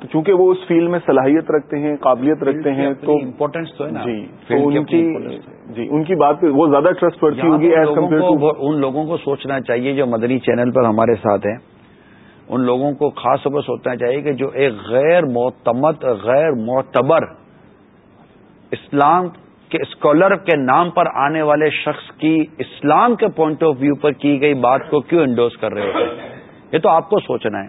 تو چونکہ وہ اس فیلڈ میں صلاحیت رکھتے ہیں قابلیت رکھتے ہیں تو امپورٹینس تو جی تو ان کی جی ان کی بات وہ زیادہ ٹرسٹ پڑتی ہوگی ایز کمپیئر ان لوگوں کو سوچنا چاہیے جو مدنی چینل پر ہمارے ساتھ ہیں ان لوگوں کو خاص طور پر سوچنا چاہیے کہ جو ایک غیر معتمد غیر معتبر اسلام کہ اسکالر کے نام پر آنے والے شخص کی اسلام کے پوائنٹ آف ویو پر کی گئی بات کو کیوں انڈوز کر رہے ہوتے ہیں؟ یہ تو آپ کو سوچنا ہے۔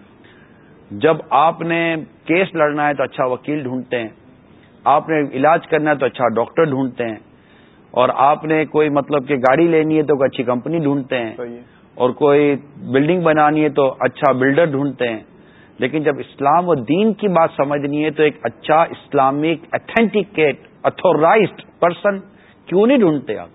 جب آپ نے کیس لڑنا ہے تو اچھا وکیل ڈھونڈتے ہیں۔ آپ نے علاج کرنا ہے تو اچھا ڈاکٹر ڈھونڈتے ہیں۔ اور آپ نے کوئی مطلب کہ گاڑی لینی ہے تو کوئی اچھی کمپنی ڈھونڈتے ہیں۔ اور کوئی بلڈنگ بنانی ہے تو اچھا بلڈر ڈھونڈتے ہیں۔ لیکن جب اسلام و دین کی بات سمجھنی ہے تو ایک اچھا اسلامک اتھینٹیکیٹ اتھورائزڈ پرسن کیوں نہیں ڈھونڈتے آپ؟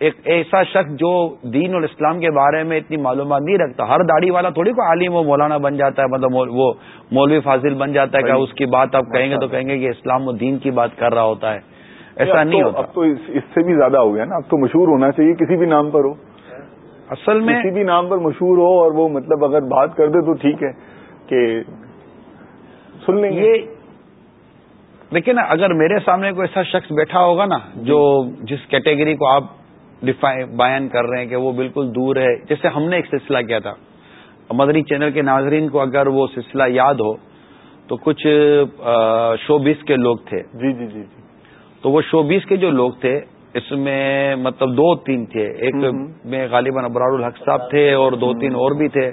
ایک ایسا شخص جو دین اور اسلام کے بارے میں اتنی معلومات نہیں رکھتا ہر داڑھی والا تھوڑی کو عالم و مولانا بن جاتا ہے مطلب وہ مولوی فاضل بن جاتا ہے کہ اس کی بات آپ کہیں گے تو کہیں گے کہ اسلام و دین کی بات کر رہا ہوتا ہے۔ ایسا نہیں ہوتا۔ اب تو اس سے بھی زیادہ ہو گیا نا۔ اب تو مشہور ہونا چاہیے کسی بھی نام پر ہو۔ اصل میں کسی بھی نام پر مشہور ہو اور وہ مطلب اگر بات کر دے تو ٹھیک ہے کہ سن لیں گے۔ لیکن اگر میرے سامنے کوئی ایسا شخص بیٹھا ہوگا نا جو جس کیٹیگری کو آپ بیان کر رہے ہیں کہ وہ بالکل دور ہے۔ جیسے ہم نے ایک سلسلہ کیا تھا۔ مدنی چینل کے ناظرین کو اگر وہ سلسلہ یاد ہو تو کچھ شو بیس کے لوگ تھے۔ جی جی جی جی۔ تو وہ شو بیس کے جو لوگ تھے اس میں مطلب دو تین تھے۔ ایک میں غالباً ابرار الحق صاحب تھے اور دو تین اور بھی تھے۔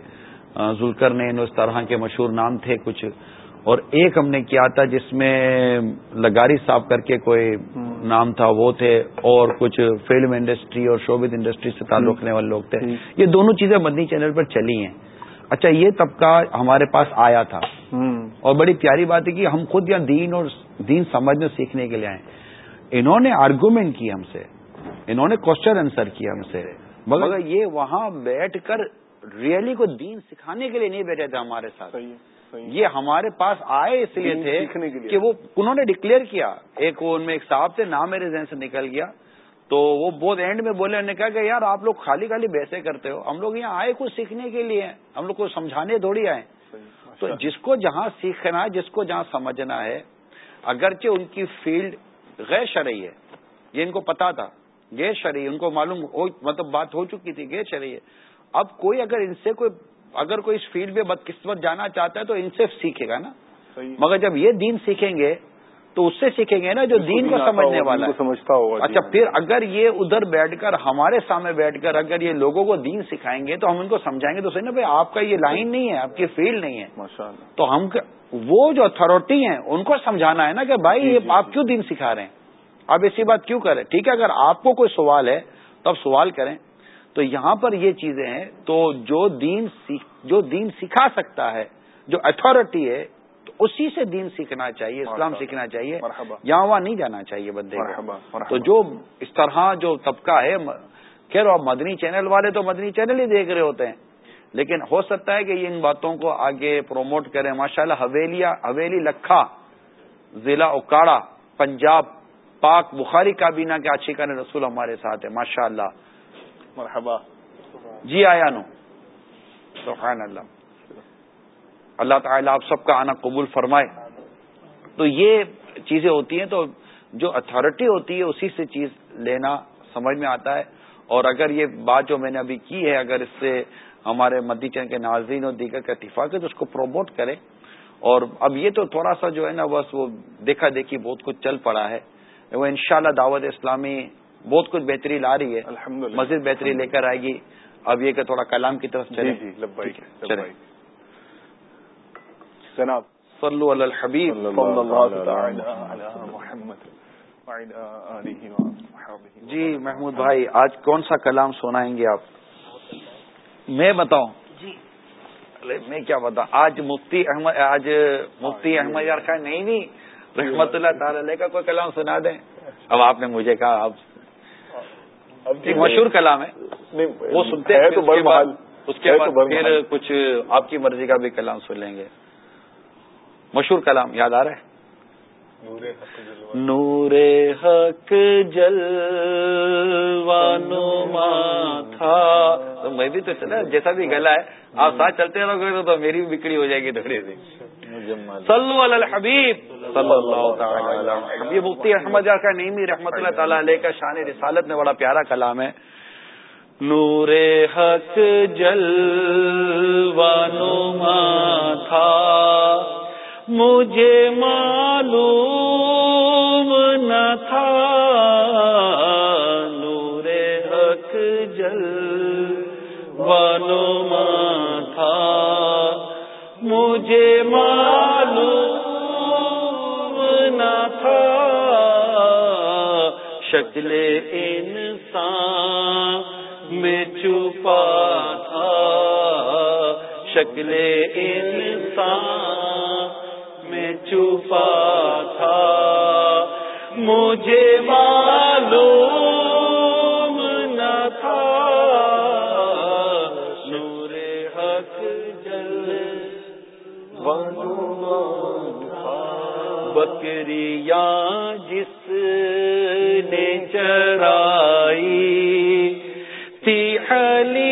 ذوالکر نے اس طرح کے مشہور نام تھے کچھ۔ اور ایک ہم نے کیا تھا جس میں لگاری صاحب کر کے کوئی نام تھا وہ تھے اور کچھ فلم انڈسٹری اور شوبد انڈسٹری سے تعلق رکھنے والے لوگ تھے۔ یہ دونوں چیزیں مدنی چینل پر چلی ہیں۔ اچھا یہ طبقہ ہمارے پاس آیا تھا۔ اور بڑی پیاری بات ہے کہ ہم خود یہاں دین اور دین سمجھنے سیکھنے کے لیے آئے انہوں نے آرگومنٹ کی ہم سے۔ انہوں نے کوشچن آنسر کیا ہم سے۔ مگر یہ وہاں بیٹھ کر ریئلی کو دین سکھانے کے لیے نہیں بیٹھے تھے ہمارے ساتھ۔ یہ ہمارے پاس آئے اس لیے تھے کہ وہ انہوں نے ڈکلیئر کیا۔ ایک ان میں ایک صاحب تھے نام میرے ذہن سے نکل گیا۔ تو وہ بہت اینڈ میں بولے نے کہا کہ یار آپ لوگ خالی خالی بیسے کرتے ہو۔ ہم لوگ یہاں آئے کچھ سیکھنے کے لیے۔ ہم لوگ کو سمجھانے تھوڑی آئے۔ تو جس کو جہاں سیکھنا ہے جس کو جہاں سمجھنا ہے اگرچہ ان کی فیلڈ غیر شرعی ہے یہ ان کو پتا تھا۔ غیر شرعی ان کو معلوم مطلب بات ہو چکی تھی غیر شرعی ہے۔ اب کوئی اگر ان سے کوئی اگر کوئی اس فیلڈ میں بدقسمت جانا چاہتا ہے تو ان سے سیکھے گا نا۔ مگر جب یہ دین سیکھیں گے تو اس سے سیکھیں گے نا جو دین کو سمجھنے والا ہے۔ سمجھتا ہوگا اچھا پھر اگر یہ ادھر بیٹھ کر ہمارے سامنے بیٹھ کر اگر یہ لوگوں کو دین سکھائیں گے تو ہم ان کو سمجھائیں گے تو صحیح نا بھائی آپ کا یہ لائن نہیں ہے آپ کی فیلڈ نہیں ہے۔ تو ہم وہ جو اتھارٹی ہیں ان کو سمجھانا ہے نا کہ بھائی جی، جی، آپ جی۔ کیوں دین سکھا رہے ہیں؟ آپ ایسی بات کیوں کریں؟ ٹھیک ہے اگر آپ کو کوئی سوال ہے تو آپ سوال کریں۔ تو یہاں پر یہ چیزیں ہیں تو جو دین جو دین سکھا سکتا ہے جو اتارٹی ہے تو اسی سے دین سیکھنا چاہیے اسلام سیکھنا چاہیے یہاں وہاں نہیں جانا چاہیے بندے تو جو اس طرح جو طبقہ ہے خیر اب مدنی چینل والے تو مدنی چینل ہی دیکھ رہے ہوتے ہیں۔ لیکن ہو سکتا ہے کہ یہ ان باتوں کو آگے پروموٹ کریں۔ ماشاء اللہ حویلیاں حویلی لکھا ضلع اکاڑا پنجاب پاک بخاری کابینہ کے آشیقہ نے رسول ہمارے ساتھ ہے ماشاء اللہ مرحبا۔ جی آیا نو۔ سبحان اللہ اللہ تعالیٰ آپ سب کا آنا قبول فرمائے۔ تو یہ چیزیں ہوتی ہیں تو جو اتھارٹی ہوتی ہے اسی سے چیز لینا سمجھ میں آتا ہے۔ اور اگر یہ بات جو میں نے ابھی کی ہے، اگر اس سے ہمارے مدی چین کے ناظرین اور دیگر کا اتفاق ہے تو اس کو پروموٹ کرے اور اب یہ تو تھوڑا سا جو ہے نا، بس وہ دیکھا دیکھی بہت کچھ چل پڑا ہے۔ وہ انشاءاللہ دعوت اسلامی بہت کچھ بہتری لا رہی ہے۔ مزید بہتری لے کر آئے گی۔ اب یہ کہ تھوڑا کلام کی طرف چلے جی, جی، جناب صلو علی الحبیب۔ جی محمود بھائی آج کون سا کلام سنائیں گے آپ؟ میں بتاؤں۔ جی۔ میں کیا بتا آج مفتی احمد آج مفتی احمد یار خان نہیں نہیں۔ رحمت اللہ تعالی کا کوئی کلام سنا دیں۔ اب آپ نے مجھے کہا آپ مشہور کلام ہے۔ وہ سنتے ہیں تو اس کے بعد پھر کچھ آپ کی مرضی کا بھی کلام سن لیں گے۔ مشہور کلام یاد آ رہا ہے؟ نور حق جل تھا. تو میں بھی تو چلا جیسا بھی گلا ہے آپ ساتھ چلتے رہو گے تو میری بھی بکڑی ہو جائے گی تھوڑی سی۔ صلو علی الحبیب. صلی اللہ تعالی یہ مفتی احمد کا نیمی رحمت اللہ تعالی علیہ کا شان رسالت میں بڑا پیارا کلام ہے۔ نور حق مجھے معلوم نہ تھا۔ نور حق جل والوں تھا۔ مجھے معلوم نہ تھا۔ شکل انسان میں چھپا تھا۔ شکل انسان چھپا تھا۔ مجھے معلوم نہ تھا۔ نور حق جل بکریاں جس نے چرائی تھی ماں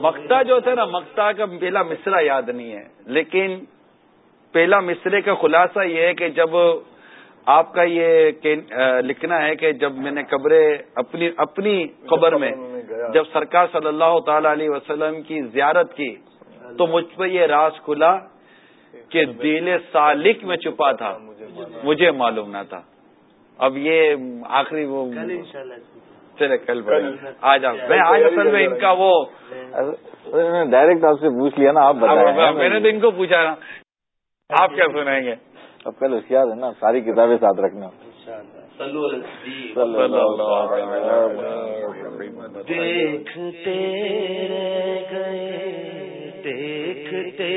مکتا جو تھا نا مکتا کا پہلا مصرا یاد نہیں ہے۔ لیکن پہلا مصرے کا خلاصہ یہ ہے کہ جب آپ کا یہ لکھنا ہے کہ جب میں نے قبریں اپنی اپنی قبر میں جب سرکار صلی اللہ تعالی علیہ وسلم کی زیارت کی، تو مجھ پہ یہ راز کھلا کہ دل سالک میں چھپا تھا۔ مجھے معلوم نہ تھا۔ اب یہ آخری وہ چلے کل آ جاؤ میں آج اصل میں ان کا وہ ڈائریکٹ آپ سے پوچھ لیا نا آپ میں نے تو ان کو پوچھا نا۔ آپ کیا سنائیں گے؟ اب کل ہوشیار ہے نا ساری کتابیں ساتھ رکھنا۔ دیکھتے گئے دیکھتے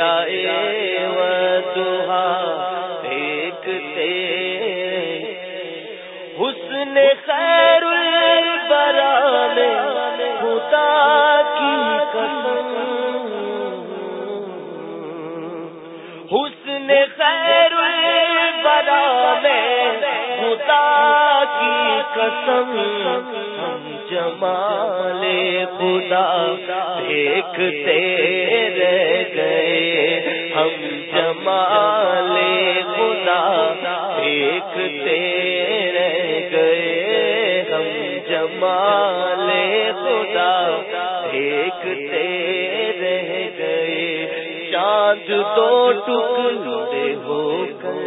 چہرہ و دہا دیکھتے حسن خیر البران خدا کی قسم۔ حسن خیر البران خدا کی قسم۔ ہم جمال خدا دیکھتے رہ گئے، ہم جمال خدا۔ دیکھتے رہ گئے، ہم جمال خدا۔ دیکھتے رہ گئے، چاند دو ٹکڑے ہو کر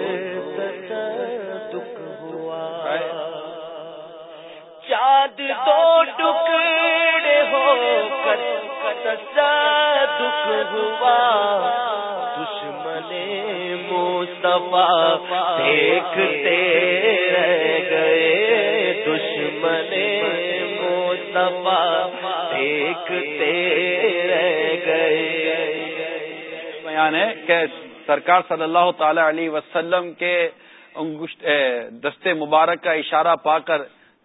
چاند دو ٹکڑے ہو کر دکھ ہوا، دشمن مصطفیٰ دیکھتے رہ گئے، دشمن مصطفیٰ دیکھتے رہ گئے۔ بیان ہے کہ سرکار صلی اللہ تعالی علیہ وسلم کے دستے مبارک کا اشارہ پا کر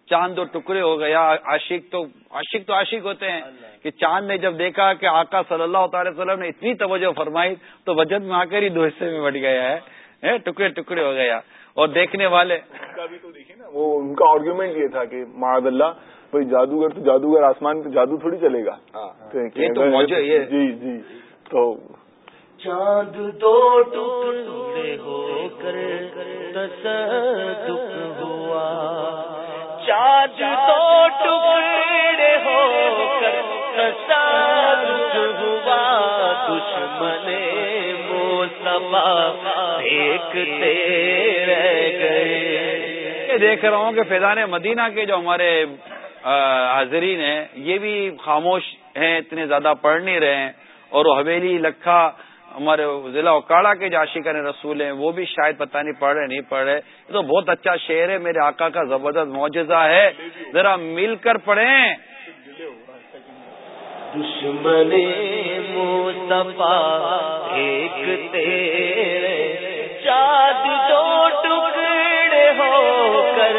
چاند و ٹکڑے ہو گیا عاشق تو عاشق تو عاشق ہوتے ہیں۔ کہ چاند نے جب دیکھا کہ آقا صلی اللہ تعالی وسلم نے اتنی توجہ فرمائی تو وجد میں آ کر ہی دو حصے میں بڑھ گیا ہے۔ ٹکڑے ٹکڑے ہو گیا۔ اور دیکھنے والے کا بھی تو دیکھیے نا وہ ان کا آرگیومنٹ یہ تھا کہ معاذ اللہ بھائی جادوگر تو جادوگر آسمان پہ جادو تھوڑی چلے گا۔ جی جی۔ تو چاند دو ٹکڑے ہو کر تصدق ہوا۔ چاند دو ٹکڑے ہو کر تصدق ہوا دشمن موسما دیکھتے رہ گئے۔ دیکھ رہا ہوں کہ فیضان مدینہ کے جو ہمارے حاضرین ہیں، یہ بھی خاموش ہیں، اتنے زیادہ پڑھ نہیں رہے ہیں اور حویلی، لکھا ہمارے ضلع اوکاڑا کے جو عاشقان رسول ہیں، وہ بھی شاید پتہ نہیں، پڑھ رہے، نہیں پڑھ رہے۔ یہ تو بہت اچھا شعر ہے، میرے آقا کا زبردست معجزہ ہے۔ ذرا مل کر پڑھیں۔ دشمن ایک تیرے دو ٹکڑے ہو کر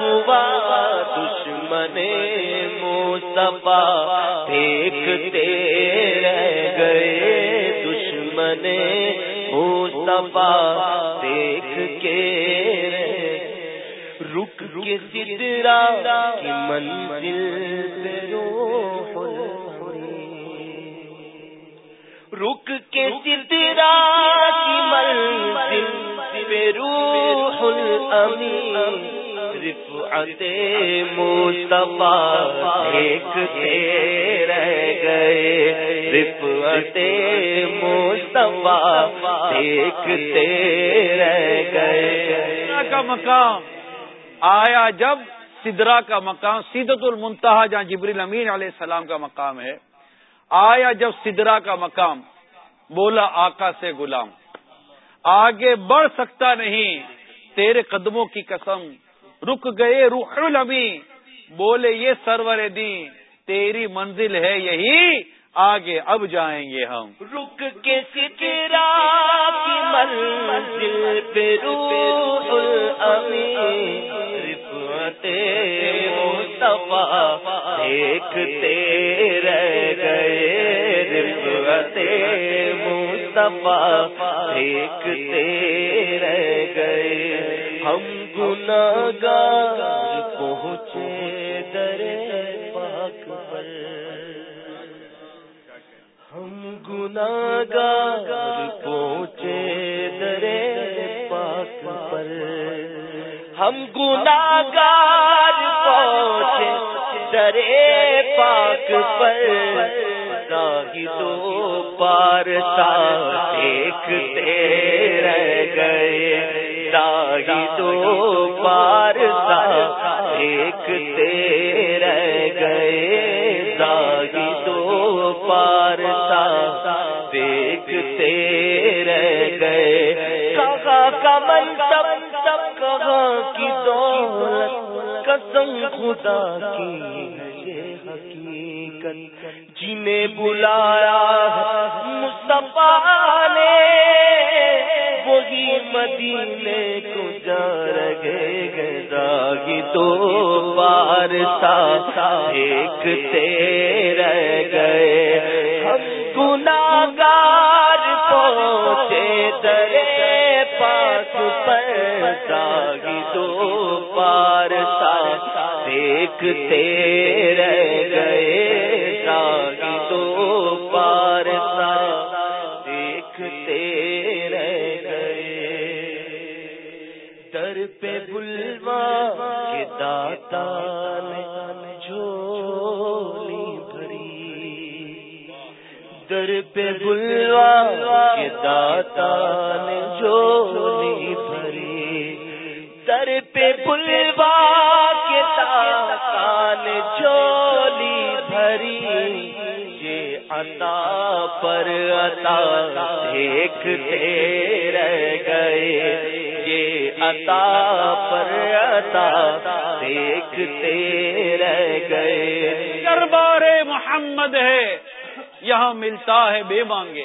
ہوا۔ دشمن ایک تیرے مصطفیٰ دیکھ کے رک کے سدرا کی منزل پہ روح رک کے سدرا کی منزل پہ روح الامین رفعت مصطفیٰ ایک تیر گئے۔ رفعت مصطفیٰ ایک تیر گئے۔ کا مقام۔ آیا جب سدرا کا مقام سیدت المنتہا جہاں جبریل امین علیہ السلام کا مقام ہے، آیا جب سدرا کا مقام بولا آقا سے غلام، آگے بڑھ سکتا نہیں، تیرے قدموں کی قسم رک گئے روح المی بولے، یہ سرور دی تیری منزل ہے یہی۔ آگے اب جائیں گے ہم۔ رک کے سکرا کی منزل پہ روح الامین رفعت مصطفیٰ ایک تیرے گئے۔ رفعت مصطفیٰ ایک تیرے گئے گناہگار پہنچے درے پاک پر ہم گناہگار پہنچے درے پاک پر ہم گناہگار پہنچے درے پاک پر دو پار سا ایک تیرے گئے راہی دو پار سا، ایک تیرے گئے راہی دو پار سا، ایک تیرے گئے۔ کہاں کا منصب سب کہاں کی دولت؟ قسم خدا کی حقیقت۔ جنہیں بلایا مصطفیٰ نے وہی مدینے کو جا رگے گے تو بار سا ایک تیرے گئے۔ ہم گناگار پہنچے درے پاس پر۔ داغی تو پار سا ایک تیرے گئے۔ داتا نے جھولی بھری در پہ بلوا کے داتا نے جھولی بھری یہ عطا پر عطا ایک تیرے گئے یہ عطا پر عطا ایک تیرے گئے دربار محمد ہے، یہاں ملتا ہے بے مانگے۔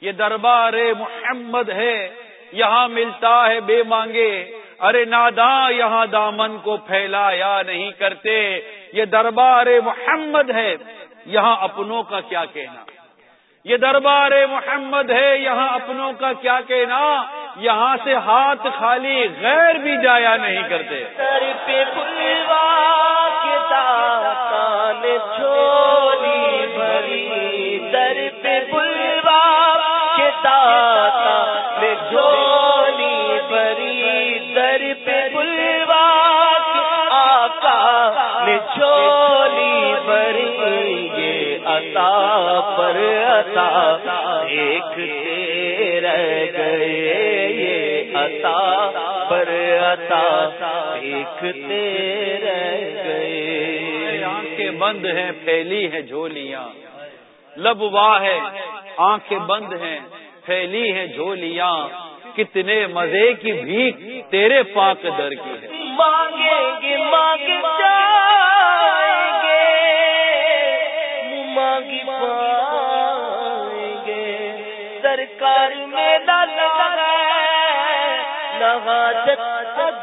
یہ دربار محمد ہے، یہاں ملتا ہے بے مانگے۔ ارے ناداں، یہاں دامن کو پھیلایا نہیں کرتے۔ یہ دربار محمد ہے، یہاں اپنوں کا کیا کہنا؟ یہ دربار محمد ہے، یہاں اپنوں کا کیا کہنا؟ یہاں سے ہاتھ خالی غیر بھی جایا نہیں کرتے۔ عطا پر عطا ایک تیرے گئے۔ آنکھیں بند ہیں پھیلی ہیں جھولیاں۔ لب واہ ہے آنکھیں بند ہیں پھیلی ہیں جھولیاں۔ کتنے مزے کی بھیک تیرے پاک در کی ہے۔ مانگیں گے۔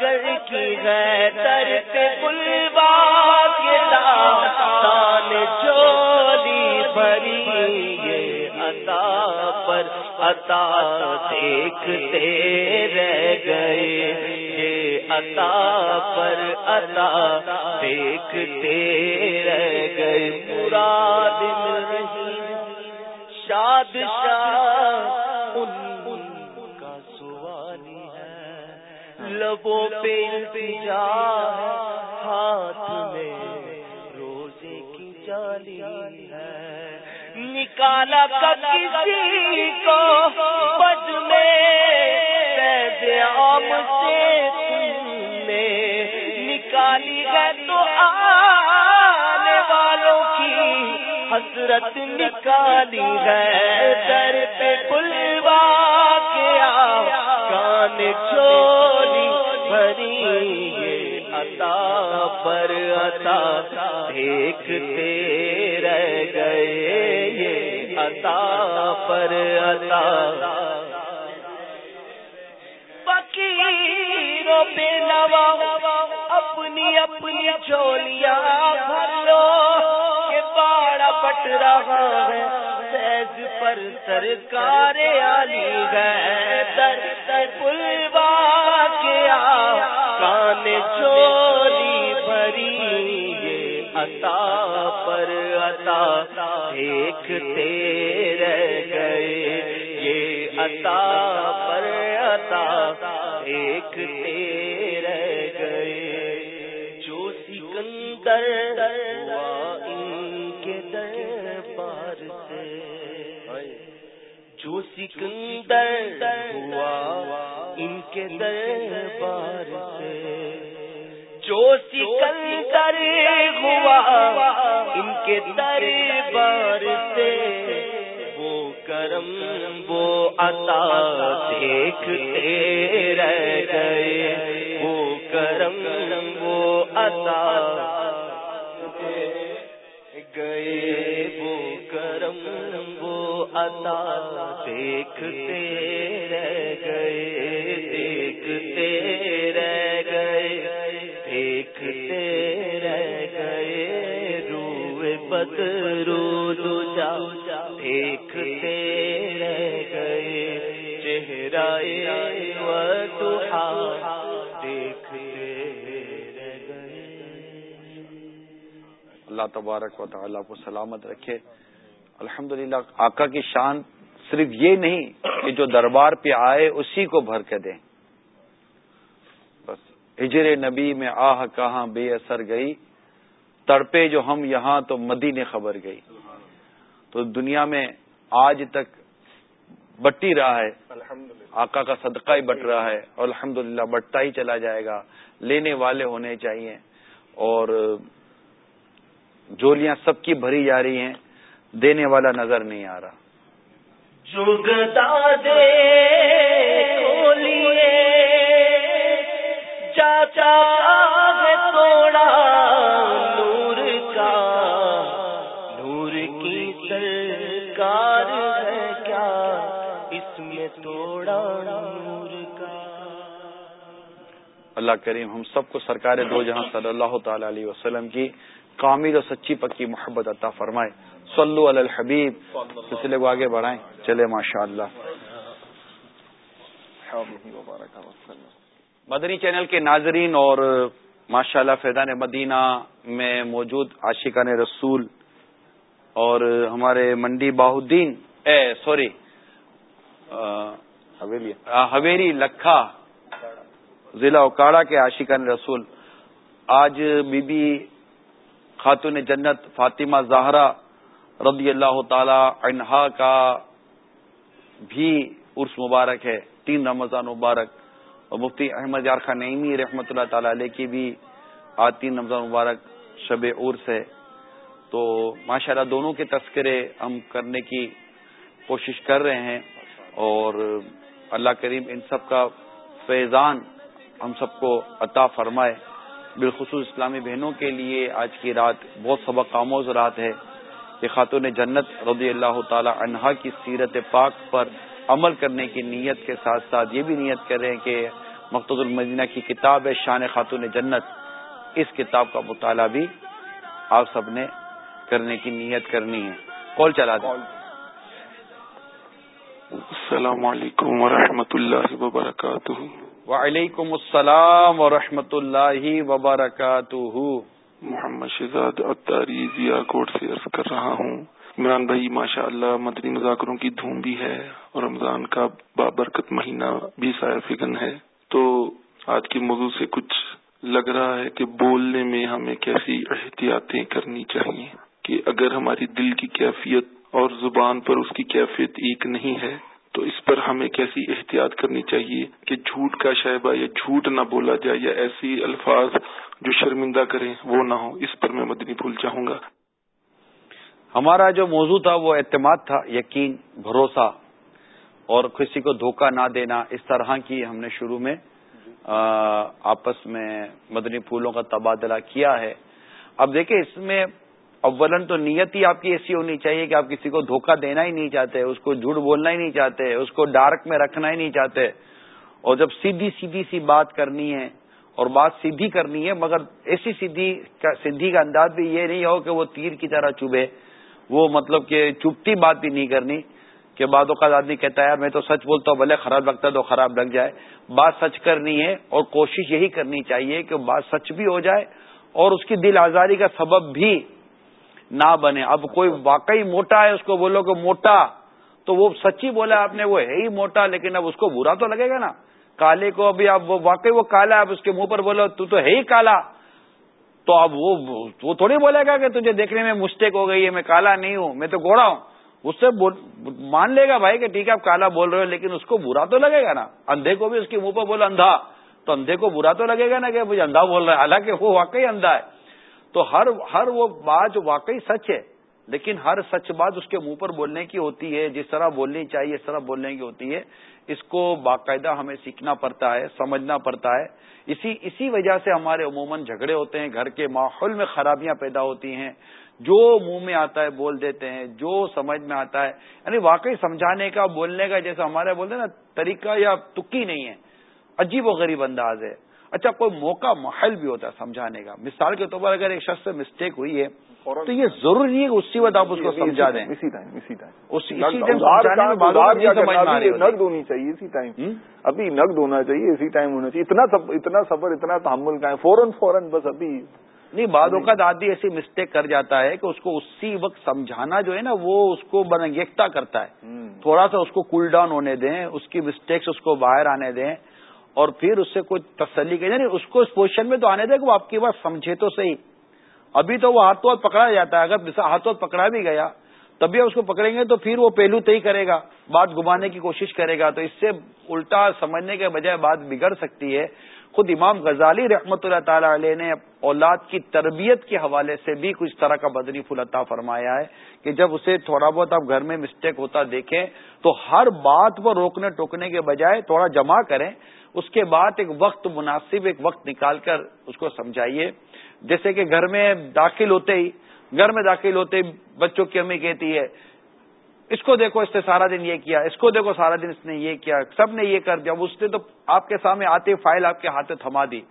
اگر کی ہے در پہ بلوا کے دان چولی بھری یہ عطا پر عطا دیکھتے رہ گئے۔ یہ عطا پر عطا دیکھتے رہ گئے۔ پورا دن رہی شاد شاد لبوں پہ التجا ہاتھ میں روزے کی جالی ہے۔ نکالا کسی کو بج میں عام سے تم نے نکالی ہے تو آنے والوں کی حسرت نکالی ہے۔ در پہ بلوا کیا کان چولی بھری عطا پر عطا۔ دیکھتے رہ گئے یہ عطا پر عطا۔ فقیروں پہ نوا، اپنی اپنی چولیاں بھر لو۔ کہ باڑا پٹ رہا ہے سیز پر سرکار علی ہے در کیا؟ کان چولی بھری یہ عطا پر عطا۔ دیکھتے رہ گئے یہ عطا پر عطا۔ دیکھتے رہ گئے جو سکندر ہوا ان کے دربار سے۔ جو سکندر ہوا کے دربار سے جو سکندر ہوا، ان کے دربار سے۔ وہ کرم، وہ عطا دیکھتے رہ گئے۔ وہ کرم، وہ عطا گئے۔ وہ کرم، وہ عطا دیکھتے رہ روئے بدرو دو جا دیکھتے رہ گئے۔ چہرہ و دیکھتے رہ گئے۔ اللہ تبارک و تعالیٰ کو سلامت رکھے۔ الحمدللہ، آقا کی شان صرف یہ نہیں کہ جو دربار پہ آئے اسی کو بھر کے دیں۔ بس، ہجر نبی میں آہ کہاں بے اثر گئی۔ تڑپے جو ہم یہاں تو مدی نے خبر گئی۔ تو دنیا میں آج تک بٹی رہا ہے۔ آقا کا صدقہ ہی بٹ رہا ہے۔ اور الحمد بٹتا ہی چلا جائے گا۔ لینے والے ہونے چاہیے۔ اور جولیاں سب کی بھری جا رہی ہیں۔ دینے والا نظر نہیں آ رہا۔ جگتا دے کھولیے۔ چاچا اللہ کریم ہم سب کو سرکار دو جہاں صلی اللہ تعالی علیہ وسلم کی کامل اور سچی پکی محبت عطا فرمائے۔ صلو علی الحبیب۔ سلسلے کو آگے بڑھائیں۔ چلے ماشاء اللہ مدنی چینل کے ناظرین اور ماشاء اللہ فیضان مدینہ میں موجود عاشقان رسول اور ہمارے منڈی باہدین اے، سوری۔ حویری لکھا، ضلع اکاڑا کے عاشقان رسول. آج بی بی خاتون جنت فاطمہ زہرا رضی اللہ تعالی عنہا کا بھی عرس مبارک ہے، تین رمضان مبارک. اور مفتی احمد یار خان نعیمی رحمۃ اللہ تعالی علیہ کی بھی آج تین رمضان مبارک شب عرس ہے. تو ماشاءاللہ دونوں کے تذکرے ہم کرنے کی کوشش کر رہے ہیں اور اللہ کریم ان سب کا فیضان ہم سب کو عطا فرمائے۔ بالخصوص اسلامی بہنوں کے لیے آج کی رات بہت سبق آموز رات ہے۔ کہ خاتون جنت رضی اللہ تعالی عنہا کی سیرت پاک پر عمل کرنے کی نیت کے ساتھ ساتھ یہ بھی نیت کر رہے ہیں کہ مقتد المدینہ کی کتاب ہے شان خاتون جنت، اس کتاب کا مطالعہ بھی آپ سب نے کرنے کی نیت کرنی ہے۔ کال چلا دیں۔ السلام علیکم ورحمۃ اللہ وبرکاتہ۔ وعلیکم السلام ورحمۃ اللہ وبرکاتہ۔ محمد شہزاد اتاری ضیا کوٹ سے عرض کر رہا ہوں۔ عمران بھائی ماشاء اللہ مدنی مذاکروں کی دھوم بھی ہے اور رمضان کا بابرکت مہینہ بھی سایہ فگن ہے۔ تو آج کے موضوع سے کچھ لگ رہا ہے کہ بولنے میں ہمیں کیسی احتیاطیں کرنی چاہیے کہ اگر ہماری دل کی کیفیت اور زبان پر اس کی کیفیت ایک نہیں ہے، تو اس پر ہمیں کیسی احتیاط کرنی چاہیے کہ جھوٹ کا شائبہ یا جھوٹ نہ بولا جائے یا ایسی الفاظ جو شرمندہ کریں وہ نہ ہو اس پر میں مدنی پھول چاہوں گا۔ ہمارا جو موضوع تھا وہ اعتماد تھا، یقین، بھروسہ اور کسی کو دھوکہ نہ دینا، اس طرح کی ہم نے شروع میں آپس میں مدنی پھولوں کا تبادلہ کیا ہے۔ اب دیکھیں، اس میں اولن تو نیت ہی آپ کی ایسی ہونی چاہیے کہ آپ کسی کو دھوکہ دینا ہی نہیں چاہتے، اس کو جھوٹ بولنا ہی نہیں چاہتے، اس کو ڈارک میں رکھنا ہی نہیں چاہتے۔ اور جب سیدھی سیدھی سی بات کرنی ہے، اور بات سیدھی کرنی ہے، مگر ایسی سیدھی سیدھی کا انداز بھی یہ نہیں ہو کہ وہ تیر کی طرح چبھے وہ مطلب کہ چپتی بات بھی نہیں کرنی کہ بعدوں کا آدمی کہتا ہے، یار میں تو سچ بولتا ہوں، بھلے خراب لگتا ہے تو خراب لگ جائے۔ بات سچ کرنی ہے، اور کوشش یہی کرنی چاہیے کہ بات سچ بھی ہو جائے، اور اس کی دل آزاری کا سبب بھی نہ بنے۔ اب کوئی واقعی موٹا ہے، اس کو بولو کہ موٹا۔ تو وہ سچی بولا آپ نے، وہ ہے ہی موٹا، لیکن اب اس کو برا تو لگے گا نا۔ کالے کو ابھی اب واقعی وہ کالا آپ اس کے منہ پر بولو، تو تو ہے ہی کالا۔ تو اب وہ تھوڑی بولے گا کہ تجھے دیکھنے میں مسٹیک ہو گئی ہے، میں کالا نہیں ہوں، میں تو گوڑا ہوں۔ اس سے مان لے گا بھائی کہ ٹھیک ہے، آپ کالا بول رہے ہو، لیکن اس کو برا تو لگے گا نا۔ اندھے کو بھی اس کے منہ پر بولا اندھا۔ تو اندھے کو برا تو لگے گا نا کہ مجھے اندھا بول رہا ہے۔ حالانکہ وہ واقعی اندھا ہے۔ تو ہر ہر وہ بات جو واقعی سچ ہے، لیکن ہر سچ بات اس کے منہ پر بولنے کی ہوتی ہے، جس طرح بولنی چاہیے، اس طرح بولنے کی ہوتی ہے۔ اس کو باقاعدہ ہمیں سیکھنا پڑتا ہے، سمجھنا پڑتا ہے۔ اسی اسی وجہ سے ہمارے عموماً جھگڑے ہوتے ہیں، گھر کے ماحول میں خرابیاں پیدا ہوتی ہیں۔ جو منہ میں آتا ہے بول دیتے ہیں، جو سمجھ میں آتا ہے۔ یعنی واقعی سمجھانے کا، بولنے کا جیسا ہمارے بولتے ہیں نا، طریقہ یا تکی نہیں ہے۔ عجیب و غریب انداز ہے۔ اچھا کوئی موقع محل بھی ہوتا ہے سمجھانے کا۔ مثال کے طور پر اگر ایک شخص سے مسٹیک ہوئی ہے تو یہ ضروری نہیں ہے اسی وقت آپ اس کو سمجھا دیں۔ اسی ٹائم اسی ٹائم نقد ہونی چاہیے اسی ٹائم ابھی نقد ہونا چاہیے اسی ٹائم ہونا چاہیے۔ اتنا اتنا سفر اتنا تحمل کا ہے۔ فوراً فوراً بس ابھی۔ نہیں بعد اوقات آدمی ایسی مسٹیک کر جاتا ہے کہ اس کو اسی وقت سمجھانا جو ہے نا وہ اس کو بنگیکتا کرتا ہے۔ تھوڑا سا اس کو کول ڈاؤن ہونے دیں اس کی مسٹیکس اس کو باہر آنے دیں۔ اور پھر اس سے کوئی تسلی کہ یعنی اس کو اس پوزیشن میں تو آنے دے کہ وہ آپ کی بات سمجھے تو صحیح۔ ابھی تو وہ ہاتھوں ہاتھ پکڑا جاتا ہے۔ اگر ہاتھوں ہاتھ پکڑا بھی گیا تبھی اس کو پکڑیں گے تو پھر وہ پہلو طے کرے گا، بات گمانے کی کوشش کرے گا۔ تو اس سے الٹا سمجھنے کے بجائے بات بگڑ سکتی ہے۔ خود امام غزالی رحمت اللہ تعالی علیہ نے اولاد کی تربیت کے حوالے سے بھی کچھ طرح کا بدنی پھول عطا فرمایا ہے کہ جب اسے تھوڑا بہت آپ گھر میں مسٹیک ہوتا دیکھیں تو ہر بات پر روکنے ٹوکنے کے بجائے تھوڑا جمع کریں۔ اس کے بعد ایک وقت مناسب، ایک وقت نکال کر اس کو سمجھائیے۔ جیسے کہ گھر میں داخل ہوتے ہی، گھر میں داخل ہوتے ہی بچوں کی امی کہتی ہے، اس کو دیکھو، اس نے سارا دن یہ کیا، اس کو دیکھو، سارا دن اس نے یہ کیا، سب نے یہ کر دیا۔ اس نے تو آپ کے سامنے آتے فائل آپ کے ہاتھ تھما دی۔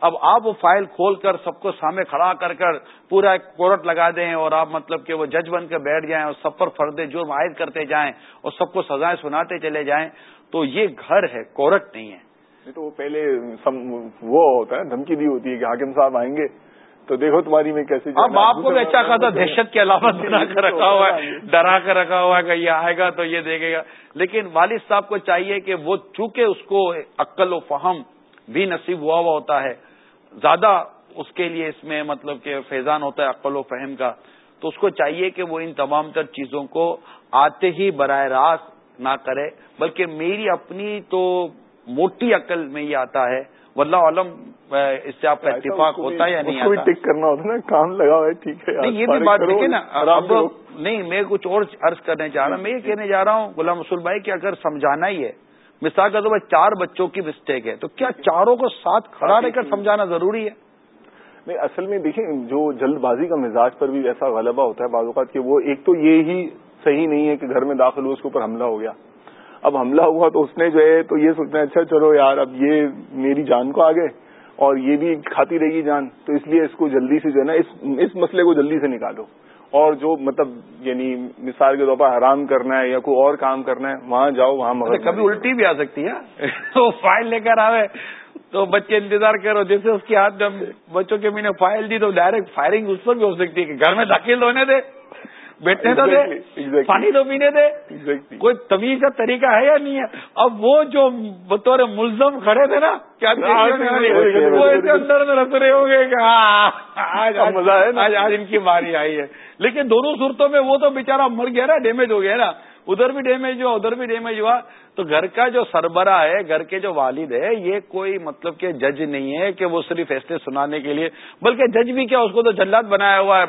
اب آپ وہ فائل کھول کر سب کو سامنے کھڑا کر کر پورا ایک کورٹ لگا دیں اور آپ مطلب کہ وہ جج بن کے بیٹھ جائیں اور سب پر فردے جرم عائد کرتے جائیں اور سب کو سزائیں سناتے چلے جائیں، تو یہ گھر ہے، کورٹ نہیں ہے۔ تو وہ پہلے وہ ہوتا ہے دھمکی دی ہوتی ہے کہ حاکم صاحب آئیں گے تو دیکھو تمہاری میں کیسے اب آپ کو بھی اچھا خاصا دہشت کی علامت بنا کر رکھا ہوا ہے ڈرا کر رکھا ہوا ہے کہ یہ آئے گا تو یہ دیکھے گا۔ لیکن والد صاحب کو چاہیے کہ وہ چونکہ اس کو عقل و فہم بھی نصیب ہوا ہوا ہوتا ہے زیادہ اس کے لیے اس میں مطلب کہ فیضان ہوتا ہے عقل و فہم کا تو اس کو چاہیے کہ وہ ان تمام تر چیزوں کو آتے ہی براہ راست نہ کرے بلکہ میری اپنی تو موٹی عقل میں یہ آتا ہے واللہ عالم اس سے آپ کا اتفاق ہوتا ہے یا نہیں آتا؟ ٹک کرنا ہوتا نا کام لگا ہوا ہے ٹھیک ہے یہ بھی بات دیکھیں نا اب نہیں میں کچھ اور عرض کرنے چاہ رہا ہوں میں یہ کہنے جا رہا ہوں غلام رسول بھائی کہ اگر سمجھانا ہی ہے مثال کا تو چار بچوں کی مسٹیک ہے تو کیا چاروں کو ساتھ کھڑا رہ کر سمجھانا ضروری ہے؟ نہیں اصل میں دیکھیں جو جلد بازی کا مزاج پر بھی ایسا غلبہ ہوتا ہے بعض اوقات کہ وہ ایک تو یہ ہی صحیح نہیں ہے کہ گھر میں داخل ہو اس کے اوپر حملہ ہو گیا۔ اب حملہ ہوا تو اس نے جو ہے تو یہ سوچنا اچھا چلو یار اب یہ میری جان کو آگے اور یہ بھی کھاتی رہے گی جان تو اس لیے اس کو جلدی سے جو ہے نا اس مسئلے کو جلدی سے نکالو۔ اور جو مطلب یعنی مثال کے طور پر حرام کرنا ہے یا کوئی اور کام کرنا ہے وہاں جاؤ وہاں مگر کبھی الٹی بھی آ سکتی ہے؟ وہ فائل لے کر آئے تو بچے انتظار کرو جیسے اس کے ہاتھ میں بچوں کے میں نے فائل دی تو ڈائریکٹ فائرنگ اس پر بھی ہو سکتی ہے کہ گھر میں داخل ہونے دے۔ بیٹھنے تو دے پانی تو پینے دے۔ کوئی تمیز کا طریقہ ہے یا نہیں ہے؟ اب وہ جو بطور ملزم کھڑے تھے نا کیا وہ ایسے اندر میں رکھ رہے ہوں گے کہ ہاں آج ان کی باری آئی ہے۔ لیکن دونوں صورتوں میں وہ تو بےچارا مر گیا نا ڈیمیج ہو گیا نا۔ ادھر بھی ڈیمیج ہوا، ادھر بھی ڈیمیج ہوا۔ تو گھر کا جو سربراہ ہے، گھر کے جو والد ہے، یہ کوئی مطلب کہ جج نہیں ہے کہ وہ صرف فیصلے سنانے کے لیے، بلکہ جج بھی کیا اس کو تو جلات بنایا ہوا ہے۔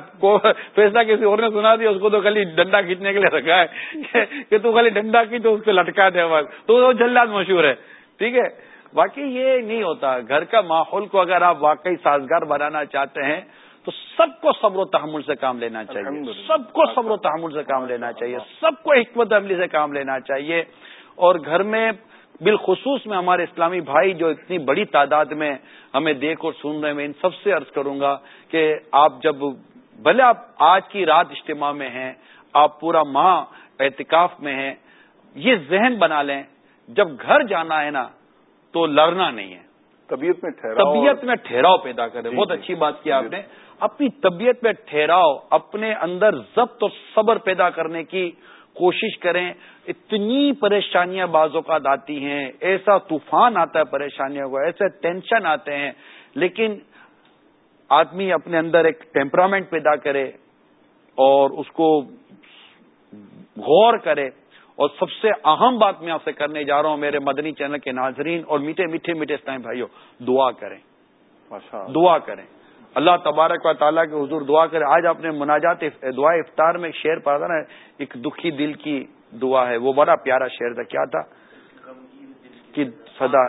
فیصلہ کسی اور نے سنا دیا، اس کو تو خالی ڈنڈا کھینچنے کے لیے رکھا ہے۔ کہ تو خالی ڈنڈا کی تو اس کو لٹکا دے بس تو وہ جلات مشہور ہے۔ ٹھیک ہے؟ باقی یہ نہیں ہوتا۔ گھر کا ماحول کو اگر آپ واقعی سازگار بنانا چاہتے ہیں تو سب کو صبر و تحمل سے کام لینا چاہیے۔ سب کو صبر و تحمل سے کام لینا چاہیے۔ سب کو حکمت عملی سے کام لینا چاہیے۔ اور گھر میں بالخصوص میں ہمارے اسلامی بھائی جو اتنی بڑی تعداد میں ہمیں دیکھ اور سن رہے میں ان سب سے عرض کروں گا کہ آپ جب بھلے آپ آج کی رات اجتماع میں ہیں آپ پورا ماہ احتکاف میں ہیں یہ ذہن بنا لیں جب گھر جانا ہے نا تو لڑنا نہیں ہے۔ طبیعت میں طبیعت میں ٹھہراؤ پیدا کریں۔ جی، بہت جی۔ اچھی بات کی آپ نے۔ اپنی طبیعت میں ٹھہراؤ اپنے اندر ضبط اور صبر پیدا کرنے کی کوشش کریں۔ اتنی پریشانیاں بعض اوقات آتی ہیں ایسا طوفان آتا ہے پریشانیوں کو ایسے ٹینشن آتے ہیں لیکن آدمی اپنے اندر ایک ٹیمپرامنٹ پیدا کرے اور اس کو غور کرے۔ اور سب سے اہم بات میں آپ سے کرنے جا رہا ہوں میرے مدنی چینل کے ناظرین اور میٹھے میٹھے میٹھے اسلام بھائیوں دعا کریں۔ دعا کریں۔ اللہ تبارک و تعالیٰ کے حضور دعا کرے۔ آج آپ نے مناجات دعا افطار میں شعر پڑھا نا، ایک دکھی دل کی دعا ہے۔ وہ بڑا پیارا شعر تھا۔ کیا تھا؟ کہ سدا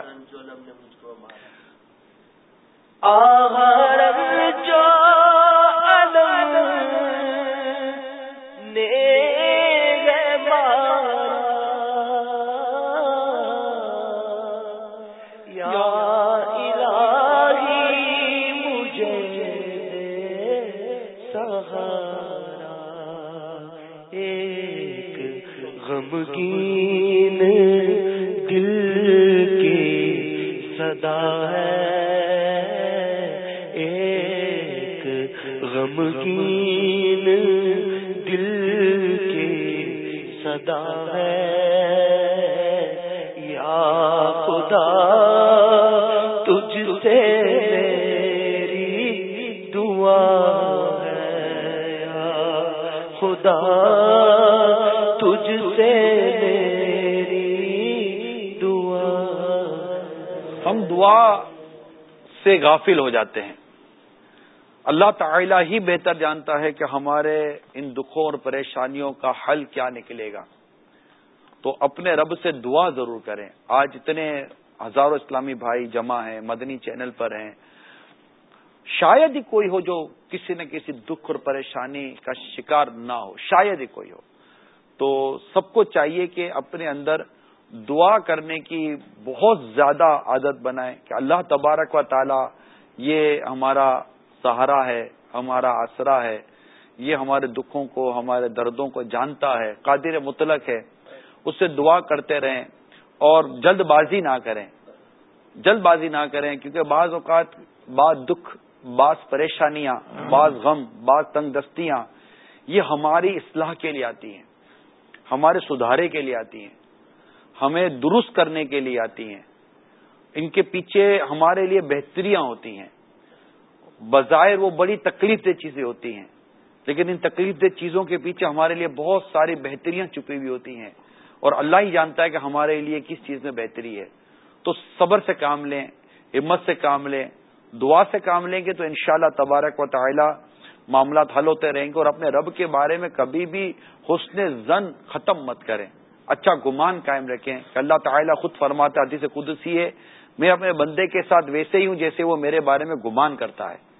ادا ہے۔ یا خدا تجھ سے میری دعا ہے۔ یا خدا تجھ سے میری دعا ہم دعا سے غافل ہو جاتے ہیں۔ اللہ تعالی ہی بہتر جانتا ہے کہ ہمارے ان دکھوں اور پریشانیوں کا حل کیا نکلے گا۔ تو اپنے رب سے دعا ضرور کریں۔ آج اتنے ہزاروں اسلامی بھائی جمع ہیں، مدنی چینل پر ہیں۔ شاید ہی کوئی ہو جو کسی نہ کسی دکھ اور پریشانی کا شکار نہ ہو، شاید ہی کوئی ہو۔ تو سب کو چاہیے کہ اپنے اندر دعا کرنے کی بہت زیادہ عادت بنائیں کہ اللہ تبارک و تعالی یہ ہمارا سہارا ہے، ہمارا آسرا ہے۔ یہ ہمارے دکھوں کو، ہمارے دردوں کو جانتا ہے۔ قادر مطلق ہے۔ اس سے دعا کرتے رہیں اور جلد بازی نہ کریں۔ جلد بازی نہ کریں، کیونکہ بعض اوقات بعض دکھ، بعض پریشانیاں، بعض غم، بعض تنگ دستیاں یہ ہماری اصلاح کے لیے آتی ہیں۔ ہمارے سدھارے کے لیے آتی ہیں۔ ہمیں درست کرنے کے لیے آتی ہیں۔ ان کے پیچھے ہمارے لیے بہتریاں ہوتی ہیں۔ بظاہر وہ بڑی تکلیف دہ چیزیں ہوتی ہیں۔ لیکن ان تکلیف دہ چیزوں کے پیچھے ہمارے لیے بہت ساری بہتریاں چھپی ہوئی ہوتی ہیں۔ اور اللہ ہی جانتا ہے کہ ہمارے لیے کس چیز میں بہتری ہے۔ تو صبر سے کام لیں، ہمت سے کام لیں، دعا سے کام لیں گے تو انشاءاللہ تبارک و تعالی معاملات حل ہوتے رہیں گے اور اپنے رب کے بارے میں کبھی بھی حسن زن ختم مت کریں۔ اچھا گمان قائم رکھیں کہ اللہ تعالیٰ خود فرماتا حدیث قدسی ہے، میں اپنے بندے کے ساتھ ویسے ہی ہوں جیسے وہ میرے بارے میں گمان کرتا ہے۔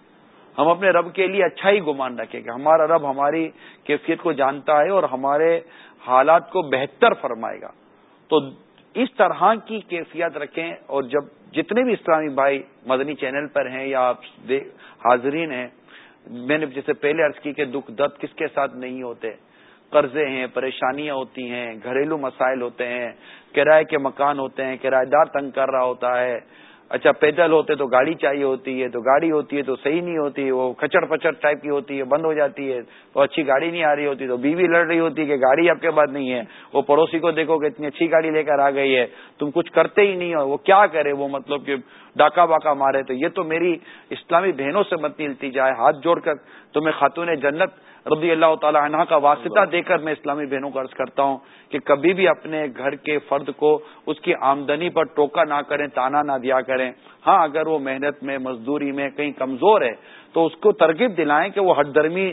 ہم اپنے رب کے لیے اچھا ہی گمان رکھیں کہ ہمارا رب ہماری کیفیت کو جانتا ہے اور ہمارے حالات کو بہتر فرمائے گا۔ تو اس طرح کی کیفیت رکھیں اور جب جتنے بھی اسلامی بھائی مدنی چینل پر ہیں یا آپ حاضرین ہیں، میں نے جیسے پہلے عرض کی کہ دکھ درد کس کے ساتھ نہیں ہوتے۔ قرضے ہیں، پریشانیاں ہوتی ہیں، گھریلو مسائل ہوتے ہیں، کرائے کے مکان ہوتے ہیں کرایہ دار تنگ کر رہا ہوتا ہے۔ اچھا پیدل ہوتے تو گاڑی چاہیے ہوتی ہے، تو گاڑی ہوتی ہے تو صحیح نہیں ہوتی، وہ کچڑ پچڑ ٹائپ کی ہوتی ہے، بند ہو جاتی ہے، تو اچھی گاڑی نہیں آ رہی ہوتی، تو بیوی لڑ رہی ہوتی ہے کہ گاڑی آپ کے پاس نہیں ہے، وہ پڑوسی کو دیکھو کہ اتنی اچھی گاڑی لے کر آ گئی ہے، تم کچھ کرتے ہی نہیں ہو، وہ کیا کرے؟ وہ مطلب کہ ڈاکہ باکا مارے تو یہ تو میری اسلامی بہنوں سے مت ملتی جائے ہاتھ جوڑ کر تمہیں خاتون جنت رضی اللہ تعالی عنہ کا واسطہ دے کر میں اسلامی بہنوں کو عرض کرتا ہوں کہ کبھی بھی اپنے گھر کے فرد کو اس کی آمدنی پر ٹوکا نہ کریں تانا نہ دیا کریں۔ ہاں اگر وہ محنت میں مزدوری میں کہیں کمزور ہے تو اس کو ترغیب دلائیں کہ وہ ہٹ درمی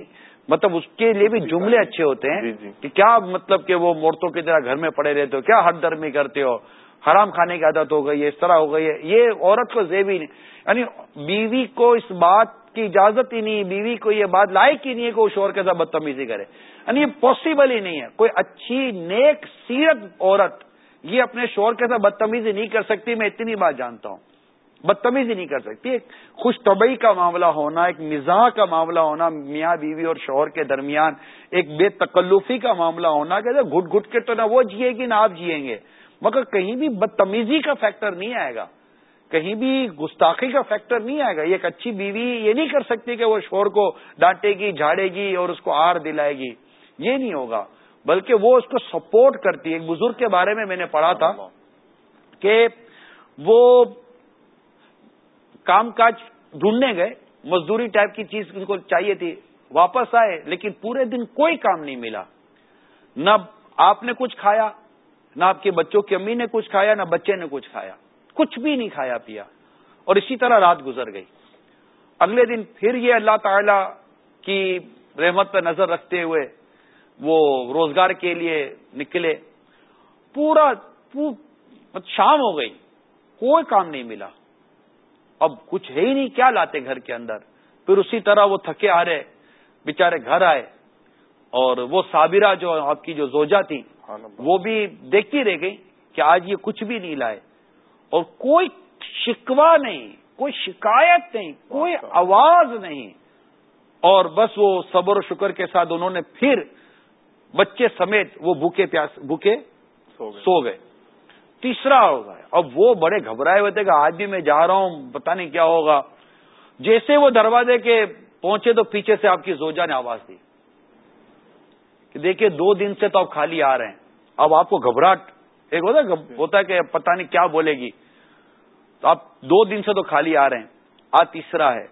مطلب اس کے لیے بھی جملے اچھے ہوتے ہیں جی، جی۔ کہ کیا مطلب کہ وہ مورتوں کی طرح گھر میں پڑے رہتے ہو کیا ہٹ درمی کرتے ہو؟ حرام کھانے کی عادت ہو گئی ہے، اس طرح ہو گئی ہے۔ یہ عورت کو زیبی نہیں۔ یعنی بیوی کو اس بات کی اجازت ہی نہیں، بیوی کو یہ بات لائق ہی نہیں ہے کہ وہ شور کے ساتھ بدتمیزی کرے۔ یعنی یہ پاسبل ہی نہیں ہے۔ کوئی اچھی، نیک، سیرت عورت یہ اپنے شور کے ساتھ بدتمیزی نہیں کر سکتی، میں اتنی بات جانتا ہوں۔ بدتمیزی نہیں کر سکتی۔ ایک خوش طبعی کا معاملہ ہونا، ایک مزاح کا معاملہ ہونا، میاں بیوی اور شوہر کے درمیان ایک بے تکلفی کا معاملہ ہونا، کہ گھٹ گھٹ کے تو نہ وہ جیے گی نہ آپ جیئیں گے۔ مگر کہیں بھی بدتمیزی کا فیکٹر نہیں آئے گا۔ کہیں بھی گستاخی کا فیکٹر نہیں آئے گا۔ یہ ایک اچھی بیوی یہ نہیں کر سکتی کہ وہ شور کو ڈانٹے گی، جھاڑے گی اور اس کو آر دلائے گی۔ یہ نہیں ہوگا۔ بلکہ وہ اس کو سپورٹ کرتی ہے۔ ایک بزرگ کے بارے میں میں نے پڑھا تھا کہ وہ کام کاج ڈھونڈنے گئے۔ مزدوری ٹائپ کی چیز ان کو چاہیے تھی۔ واپس آئے، لیکن پورے دن کوئی کام نہیں ملا۔ نہ آپ نے کچھ کھایا نہ آپ کے بچوں کی امی نے کچھ کھایا، نہ بچے نے کچھ کھایا۔ کچھ بھی نہیں کھایا، پیا۔ اور اسی طرح رات گزر گئی۔ اگلے دن پھر یہ اللہ تعالی کی رحمت پہ نظر رکھتے ہوئے وہ روزگار کے لیے نکلے۔ پورا مطلب شام ہو گئی۔ کوئی کام نہیں ملا۔ اب کچھ ہے ہی نہیں، کیا لاتے گھر کے اندر؟ پھر اسی طرح وہ تھکے آ رہے بےچارے گھر آئے۔ اور وہ صابرہ جو آپ کی جو زوجہ تھی وہ بھی دیکھتی رہ گئی کہ آج یہ کچھ بھی نہیں لائے۔ اور کوئی شکوا نہیں کوئی شکایت نہیں کوئی آواز نہیں۔ اور بس وہ صبر و شکر کے ساتھ انہوں نے پھر بچے سمیت وہ بھوکے پیاس بھوکے سو گئے۔ تیسرا ہوگا اب وہ بڑے گھبرائے ہوئے تھے کہ آج بھی میں جا رہا ہوں پتا نہیں کیا ہوگا۔ جیسے وہ دروازے کے پہنچے تو پیچھے سے آپ کی زوجا نے آواز دی کہ دیکھیے دو دن سے تو آپ خالی آ رہے ہیں۔ اب آپ کو گھبراہٹ ایک ہوتا ہے ہوتا ہے کہ پتہ نہیں کیا بولے گی۔ تو آپ دو دن سے تو خالی آ رہے ہیں۔ آج تیسرا ہے۔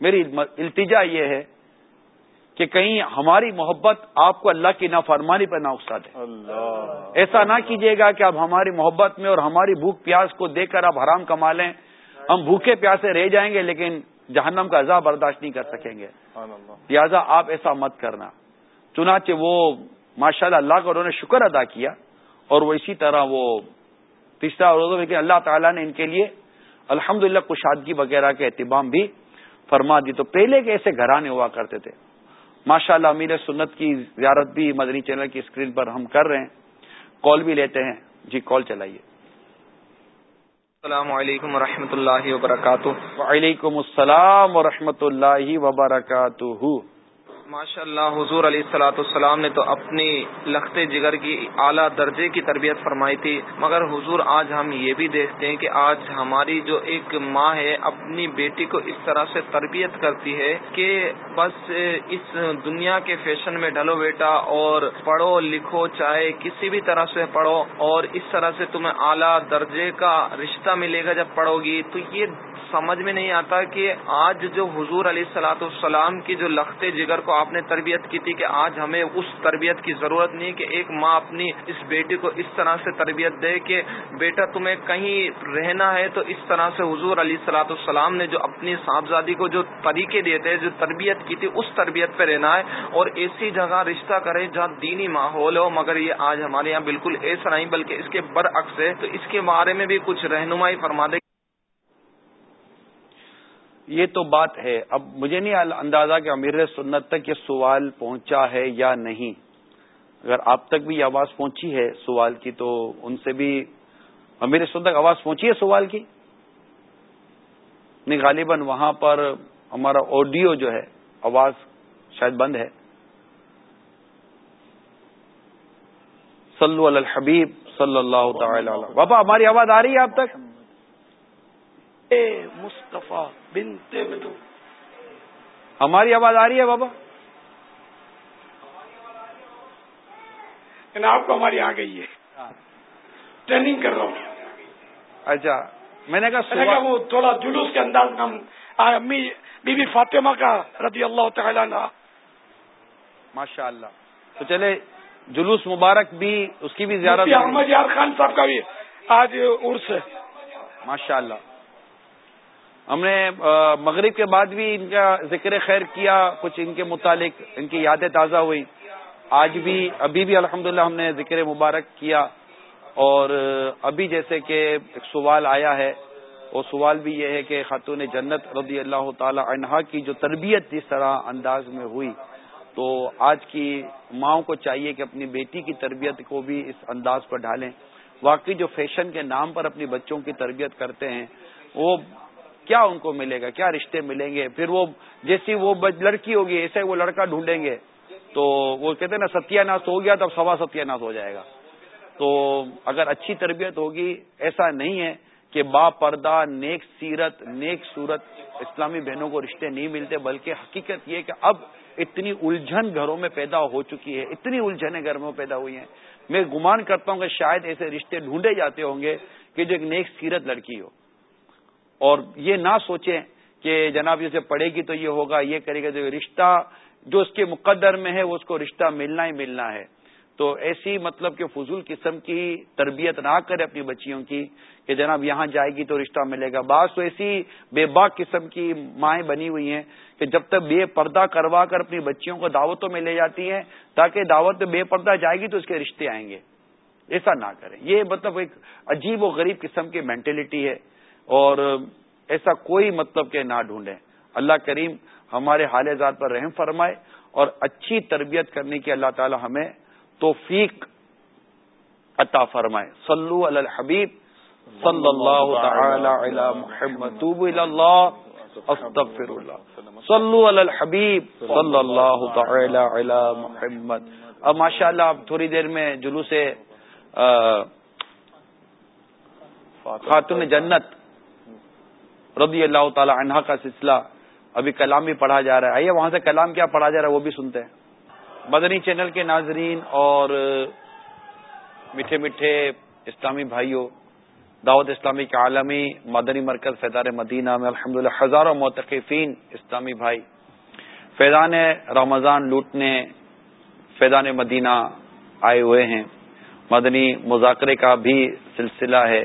میری التجا یہ ہے کہ کہیں ہماری محبت آپ کو اللہ کی نافرمانی پر نہ اکسا دے۔ ایسا نہ کیجیے گا کہ اب ہماری محبت میں اور ہماری بھوک پیاس کو دیکھ کر آپ حرام کما لیں۔ ہم بھوکے پیاسے رہ جائیں گے لیکن جہنم کا عذاب برداشت نہیں کر سکیں گے۔ لہٰذا آپ ایسا مت کرنا۔ چنانچہ وہ ماشاء اللہ اللہ کا انہوں نے شکر ادا کیا اور وہ اسی طرح وہ تیسرا روزہ لیکن اللہ تعالیٰ نے ان کے لیے الحمد للہ کشادگی وغیرہ کے اہتمام بھی فرما دی۔ تو پہلے کے ایسے گھرانے ہوا کرتے تھے۔ ماشاء اللہ امیر سنت کی زیارت بھی مدنی چینل کی اسکرین پر ہم کر رہے ہیں۔ کال بھی لیتے ہیں۔ جی کال چلائیے۔ السلام علیکم و اللہ وبرکاتہ۔ وعلیکم السلام و اللہ وبرکاتہ۔ ماشاء اللہ حضور علیہ السلاۃ السلام نے تو اپنی لخت جگر کی اعلیٰ درجے کی تربیت فرمائی تھی، مگر حضور آج ہم یہ بھی دیکھتے ہیں کہ آج ہماری جو ایک ماں ہے اپنی بیٹی کو اس طرح سے تربیت کرتی ہے کہ بس اس دنیا کے فیشن میں ڈھلو بیٹا اور پڑھو لکھو چاہے کسی بھی طرح سے پڑھو اور اس طرح سے تمہیں اعلیٰ درجے کا رشتہ ملے گا جب پڑھو گی، تو یہ سمجھ میں نہیں آتا کہ آج جو حضور علیہ السلاۃ السلام کی جو لخت جگر کو آپ نے تربیت کی تھی کہ آج ہمیں اس تربیت کی ضرورت نہیں کہ ایک ماں اپنی اس بیٹی کو اس طرح سے تربیت دے کہ بیٹا تمہیں کہیں رہنا ہے تو اس طرح سے حضور علیہ السلاۃ السلام نے جو اپنی صاحبزادی کو جو طریقے دیے تھے، جو تربیت کی تھی، اس تربیت پہ رہنا ہے اور ایسی جگہ رشتہ کرے جہاں دینی ماحول ہو، مگر یہ آج ہمارے یہاں بالکل ایسا نہیں بلکہ اس کے برعکس ہے۔ تو اس کے بارے میں بھی کچھ رہنمائی فرما دے۔ یہ تو بات ہے۔ اب مجھے نہیں اندازہ کہ امیر سنت تک یہ سوال پہنچا ہے یا نہیں۔ اگر آپ تک بھی آواز پہنچی ہے سوال کی تو ان سے بھی امیر سنت تک آواز پہنچی ہے سوال کی؟ نہیں، غالباً وہاں پر ہمارا آڈیو جو ہے، آواز شاید بند ہے۔ صلو علی الحبیب صلی اللہ تعالی بابا، ہماری آواز آ رہی ہے آپ تک؟ مصطفیٰ بنتے بدو۔ ہماری آواز آ رہی ہے بابا؟ آپ کو ہماری آ گئی ہے۔ ٹریننگ کر رہا ہوں۔ اچھا میں نے کہا وہ تھوڑا جلوس کے انداز میں ہم امی بی بی فاطمہ کا رضی اللہ تعالیٰ ماشاء اللہ تو چلے جلوس مبارک بھی اس کی بھی زیارت احمد یار خان صاحب کا بھی آج عرس ہے۔ ماشاء اللہ ہم نے مغرب کے بعد بھی ان کا ذکر خیر کیا، کچھ ان کے متعلق، ان کی یادیں تازہ ہوئی آج بھی، ابھی بھی الحمدللہ ہم نے ذکر مبارک کیا۔ اور ابھی جیسے کہ ایک سوال آیا ہے، وہ سوال بھی یہ ہے کہ خاتون جنت رضی اللہ تعالی عنہا کی جو تربیت جس طرح انداز میں ہوئی، تو آج کی ماؤں کو چاہیے کہ اپنی بیٹی کی تربیت کو بھی اس انداز پر ڈالیں واقعی جو فیشن کے نام پر اپنی بچوں کی تربیت کرتے ہیں، وہ کیا ان کو ملے گا؟ کیا رشتے ملیں گے؟ پھر وہ جیسی وہ لڑکی ہوگی، ایسے وہ لڑکا ڈھونڈیں گے۔ تو وہ کہتے ہیں نا، ستیہ ناس ہو گیا تب سوا ستیہ ناس ہو جائے گا۔ تو اگر اچھی تربیت ہوگی، ایسا نہیں ہے کہ با پردہ نیک سیرت، نیک صورت اسلامی بہنوں کو رشتے نہیں ملتے، بلکہ حقیقت یہ کہ اب اتنی الجھن گھروں میں پیدا ہو چکی ہے، اتنی الجھنیں گھر میں پیدا ہوئی ہیں۔ میں گمان کرتا ہوں کہ شاید ایسے رشتے ڈھونڈے جاتے ہوں گے کہ جو ایک نیک سیرت لڑکی ہو۔ اور یہ نہ سوچیں کہ جناب جسے پڑھے گی تو یہ ہوگا، یہ کرے گا، جو رشتہ جو اس کے مقدر میں ہے، وہ اس کو رشتہ ملنا ہی ملنا ہے۔ تو ایسی مطلب کہ فضول قسم کی تربیت نہ کرے اپنی بچیوں کی کہ جناب یہاں جائے گی تو رشتہ ملے گا۔ بعض تو ایسی بے باک قسم کی مائیں بنی ہوئی ہیں کہ جب تک بے پردہ کروا کر اپنی بچیوں کو دعوتوں میں لے جاتی ہیں، تاکہ دعوت بے پردہ جائے گی تو اس کے رشتے آئیں گے۔ ایسا نہ کریں۔ یہ مطلب ایک عجیب و غریب قسم کی مینٹلٹی ہے۔ اور ایسا کوئی مطلب کہ نہ ڈھونڈیں۔ اللہ کریم ہمارے حال ذات پر رحم فرمائے اور اچھی تربیت کرنے کی اللہ تعالی ہمیں توفیق عطا فرمائے۔ صلو علی الحبیب صلی اللہ تعالی علی محمد توب اللہ استغفر اللہ صلو علی الحبیب صلی اللہ تعالی علی محمد۔ اب ماشاء اللہ اب تھوڑی دیر میں جلوس خاتون جنت رضی اللہ تعالی عنہا کا سلسلہ ابھی کلام بھی پڑھا جا رہا ہے۔ آئیے وہاں سے کلام کیا پڑھا جا رہا ہے وہ بھی سنتے ہیں۔ مدنی چینل کے ناظرین اور میٹھے میٹھے اسلامی بھائیوں، دعوت اسلامی کے عالمی مدنی مرکز فیضان مدینہ میں الحمد ہزاروں متقفین اسلامی بھائی، فیضان رمضان لوٹنے فیضان مدینہ آئے ہوئے ہیں۔ مدنی مذاکرے کا بھی سلسلہ ہے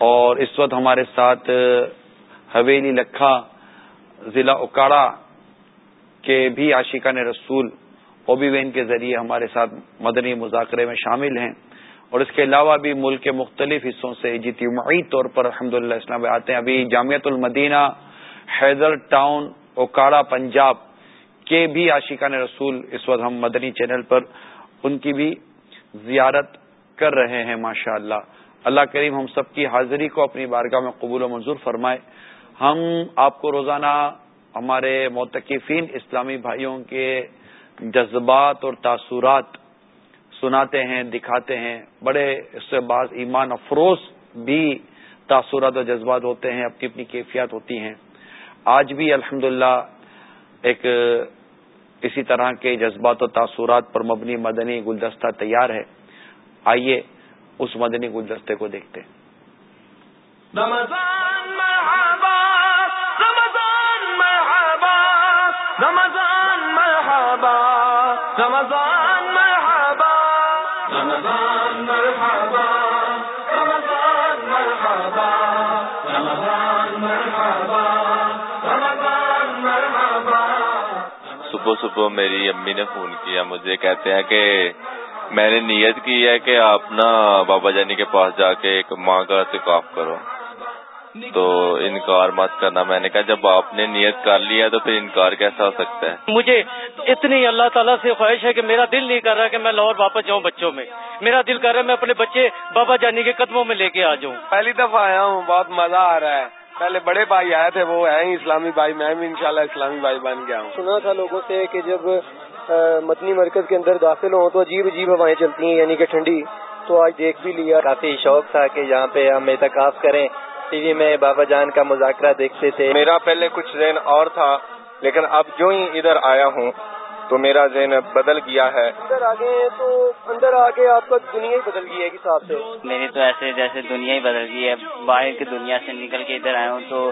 اور اس وقت ہمارے ساتھ حویلی، لکھا، ضلع اکاڑا کے بھی عاشقان رسول اوبی وین کے ذریعے ہمارے ساتھ مدنی مذاکرے میں شامل ہیں۔ اور اس کے علاوہ بھی ملک کے مختلف حصوں سے جتنی طور پر الحمد للہ اسلام آتے ہیں۔ ابھی جامعت المدینہ، حیدر ٹاؤن اوکاڑا پنجاب کے بھی عاشقان رسول اس وقت ہم مدنی چینل پر ان کی بھی زیارت کر رہے ہیں ماشاء اللہ اللہ کریم ہم سب کی حاضری کو اپنی بارگاہ میں قبول و منظور فرمائے۔ ہم آپ کو روزانہ ہمارے متقفین اسلامی بھائیوں کے جذبات اور تاثرات سناتے ہیں، دکھاتے ہیں۔ بڑے اس سے بعض ایمان افروز بھی تاثرات اور جذبات ہوتے ہیں، اپنی اپنی کیفیات ہوتی ہیں۔ آج بھی الحمد ایک اسی طرح کے جذبات و تاثرات پر مبنی مدنی گلدستہ تیار ہے۔ آئیے اس مدنی گلدستے کو دیکھتے ہیں۔ رمضان صبح صبح میری امی نے فون کیا، مجھے کہتے ہیں کہ میں نے نیت کی ہے کہ آپ نا بابا جانی کے پاس جا کے ایک ماں کا اعتکاف کرو۔ تو انکار مت کرنا۔ میں نے کہا جب آپ نے نیت کر لیا تو پھر انکار کیسا ہو سکتا ہے؟ مجھے اتنی اللہ تعالیٰ سے خواہش ہے کہ میرا دل نہیں کر رہا کہ میں لاہور واپس جاؤں بچوں میں۔ میرا دل کر رہا ہے میں اپنے بچے بابا جانی کے قدموں میں لے کے آ جاؤں۔ پہلی دفعہ آیا ہوں بہت مزہ آ رہا ہے۔ پہلے بڑے بھائی آئے تھے وہ ہیں اسلامی بھائی۔ میں بھی انشاءاللہ اسلامی بھائی بن گیا ہوں۔ سنا تھا لوگوں سے کہ جب مدنی مرکز کے اندر داخل ہوں تو عجیب عجیب ہوائیں چلتی ہیں یعنی کہ ٹھنڈی۔ تو آج دیکھ بھی لیا۔ کافی شوق تھا کہ یہاں پہ ہم اعتکاف کریں۔ ٹی وی میں بابا جان کا مذاکرہ دیکھتے تھے۔ میرا پہلے کچھ ذہن اور تھا لیکن اب جو ہی ادھر آیا ہوں تو میرا ذہن بدل گیا ہے۔ اندر آگے تو اندر آگے آپ کا دنیا ہی بدل گئی ہے حساب سے۔ میری تو ایسے جیسے دنیا ہی بدل گئی ہے۔ باہر کی دنیا سے نکل کے ادھر آیا ہوں تو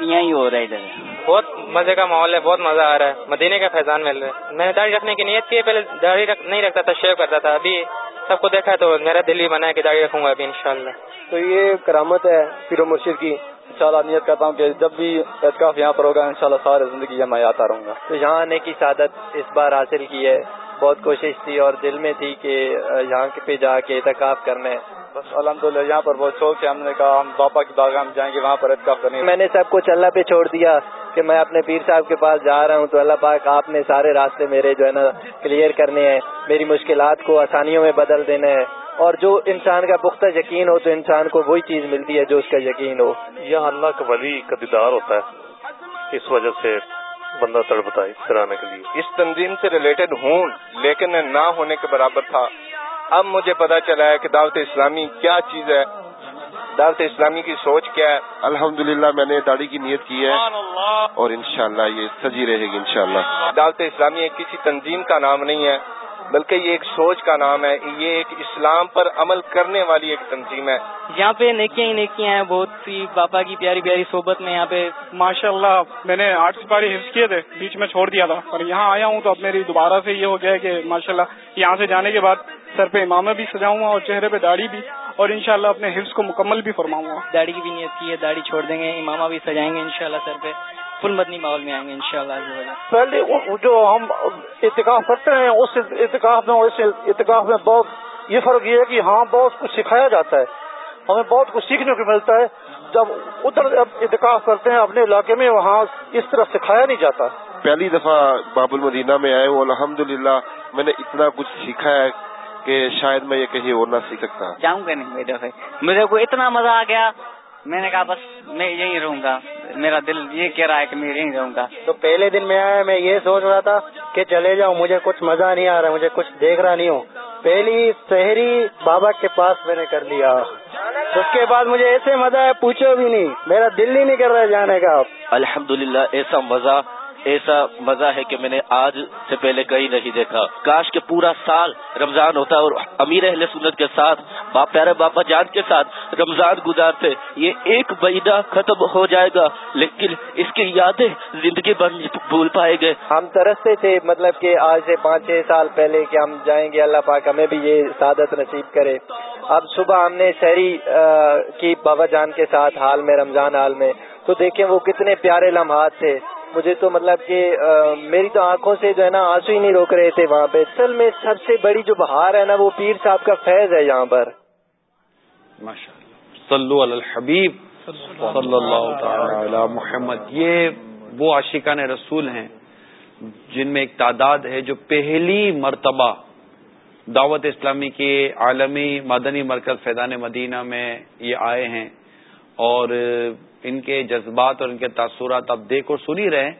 دنیا ہی ہو رہا ہے ادھر۔ بہت مزے کا ماحول ہے بہت مزہ آ رہا ہے۔ مدینے کا فیضان مل رہا ہے۔ میں نے داڑھی رکھنے کی نیت کی پہلے داڑھی نہیں رکھتا تھا شیو کرتا تھا۔ ابھی سب کو دیکھا تو میرا دل ہی بنا ہے کہ داڑھی رکھوں گا ابھی انشاءاللہ۔ تو یہ کرامت ہے پیرو مرشد کی۔ انشاءاللہ نیت کرتا ہوں کہ جب بھی اعتکاف یہاں پر ہوگا انشاءاللہ سارے زندگی میں آتا رہوں گا۔ تو یہاں آنے کی سعادت اس بار حاصل کی ہے۔ بہت کوشش تھی اور دل میں تھی کہ یہاں پہ جا کے اعتکاف کرنے بس الحمد للہ یہاں پر بہت شوق ہے ہم نے کہا ہم باپا کی باغ ہم جائیں گے وہاں پر اعتکاف کرنے۔ میں نے سب کچھ اللہ پہ چھوڑ دیا کہ میں اپنے پیر صاحب کے پاس جا رہا ہوں تو اللہ پاک آپ نے سارے راستے میرے جو ہے نا کلیئر کرنے ہیں۔ میری مشکلات کو آسانیوں میں بدل دینا ہے اور جو انسان کا پختہ یقین ہو تو انسان کو وہی چیز ملتی ہے جو اس کا یقین ہو۔ یہ اللہ کا ولی کا دیدار ہوتا ہے۔ اس وجہ سے بندہ تڑپتا ہے کرانے کے لیے۔ اس تنظیم سے ریلیٹڈ ہوں لیکن نہ ہونے کے برابر تھا۔ اب مجھے پتا چلا ہے کہ دعوت اسلامی کیا چیز ہے۔ دعوت اسلامی کی سوچ کیا ہے؟ الحمدللہ میں نے داڑھی کی نیت کی ہے۔ اور انشاءاللہ یہ سجی رہے گی انشاءاللہ۔ دعوت اسلامی ایک کسی تنظیم کا نام نہیں ہے۔ بلکہ یہ ایک سوچ کا نام ہے یہ ایک اسلام پر عمل کرنے والی ایک تنظیم ہے۔ یہاں پہ نیکیاں ہی نیکیاں ہیں بہت سی باپا کی پیاری پیاری صحبت میں یہاں پہ۔ ماشاء اللہ میں نے آٹھ سپاری حفظ کیے تھے بیچ میں چھوڑ دیا تھا۔ اور یہاں آیا ہوں تو اب میری دوبارہ سے یہ ہو گیا کہ ماشاء اللہ یہاں سے جانے کے بعد سر پہ امامہ بھی سجاؤں گا اور چہرے پہ داڑھی بھی اور انشاءاللہ اپنے حفظ کو مکمل بھی فرماؤں گا۔ داڑھی کی بھی نیت کی ہے داڑھی چھوڑ دیں گے امامہ بھی سجائیں گے انشاءاللہ سر پہ۔ فل مدنی ماحول میں آئیں گے ان شاء اللہ پہلے جو ہم اتکاف کرتے ہیں اس اتکاف میں اس اتکاف میں بہت یہ فرق یہ ہے کہ ہاں بہت کچھ سکھایا جاتا ہے۔ ہمیں بہت کچھ سیکھنے کو ملتا ہے۔ جب ادھر اتکاف کرتے ہیں اپنے علاقے میں وہاں اس طرح سکھایا نہیں جاتا۔ پہلی دفعہ باب المدینہ میں آئے ہوں الحمد میں نے اتنا کچھ سیکھا ہے کہ شاید میں یہ کہیں اور نہ سیکھ سکتا۔ جاؤں گا نہیں میرے دفعہ مجھے کو اتنا مزہ آ گیا۔ میں نے کہا بس میں یہیں رہوں گا۔ میرا دل یہ کہہ رہا ہے کہ میں یہیں رہوں گا۔ تو پہلے دن میں آیا میں یہ سوچ رہا تھا کہ چلے جاؤں مجھے کچھ مزہ نہیں آ رہا مجھے کچھ دیکھ رہا نہیں ہوں۔ پہلی شہری بابا کے پاس میں نے کر لیا۔ اس کے بعد مجھے ایسے مزہ ہے پوچھو بھی نہیں۔ میرا دل ہی نہیں کر رہا جانے کا۔ الحمدللہ ایسا مزہ ایسا مزہ ہے کہ میں نے آج سے پہلے کہیں نہیں دیکھا۔ کاش کے پورا سال رمضان ہوتا اور امیر اہل سنت کے ساتھ، باپ پیارے باپا جان کے ساتھ رمضان گزارتے، یہ ایک مہینہ ختم ہو جائے گا۔ لیکن اس کی یادیں زندگی بھر بھول پائے گے ہم ترستے تھے مطلب کہ آج سے پانچ چھ سال پہلے کہ ہم جائیں گے، اللہ پاک ہمیں بھی یہ سعادت نصیب کرے۔ اب صبح ہم نے شہری کی بابا جان کے ساتھ حال میں، رمضان حال میں۔ تو دیکھیں وہ کتنے پیارے لمحات تھے۔ مجھے تو مطلب کہ میری تو آنکھوں سے جو ہے نا آنسو ہی نہیں روک رہے تھے وہاں پہ۔ اصل میں سب سے بڑی جو بہار ہے نا، وہ پیر صاحب کا فیض ہے یہاں پر۔ صلو علی الحبیب۔ صلی اللہ تعالی محمد۔ یہ وہ عاشقان رسول ہیں، جن میں ایک تعداد ہے جو پہلی مرتبہ دعوت اسلامی کے عالمی مدنی مرکز فیضان مدینہ میں یہ آئے ہیں۔ اور ان کے جذبات اور ان کے تاثرات اب دیکھ اور سنی رہے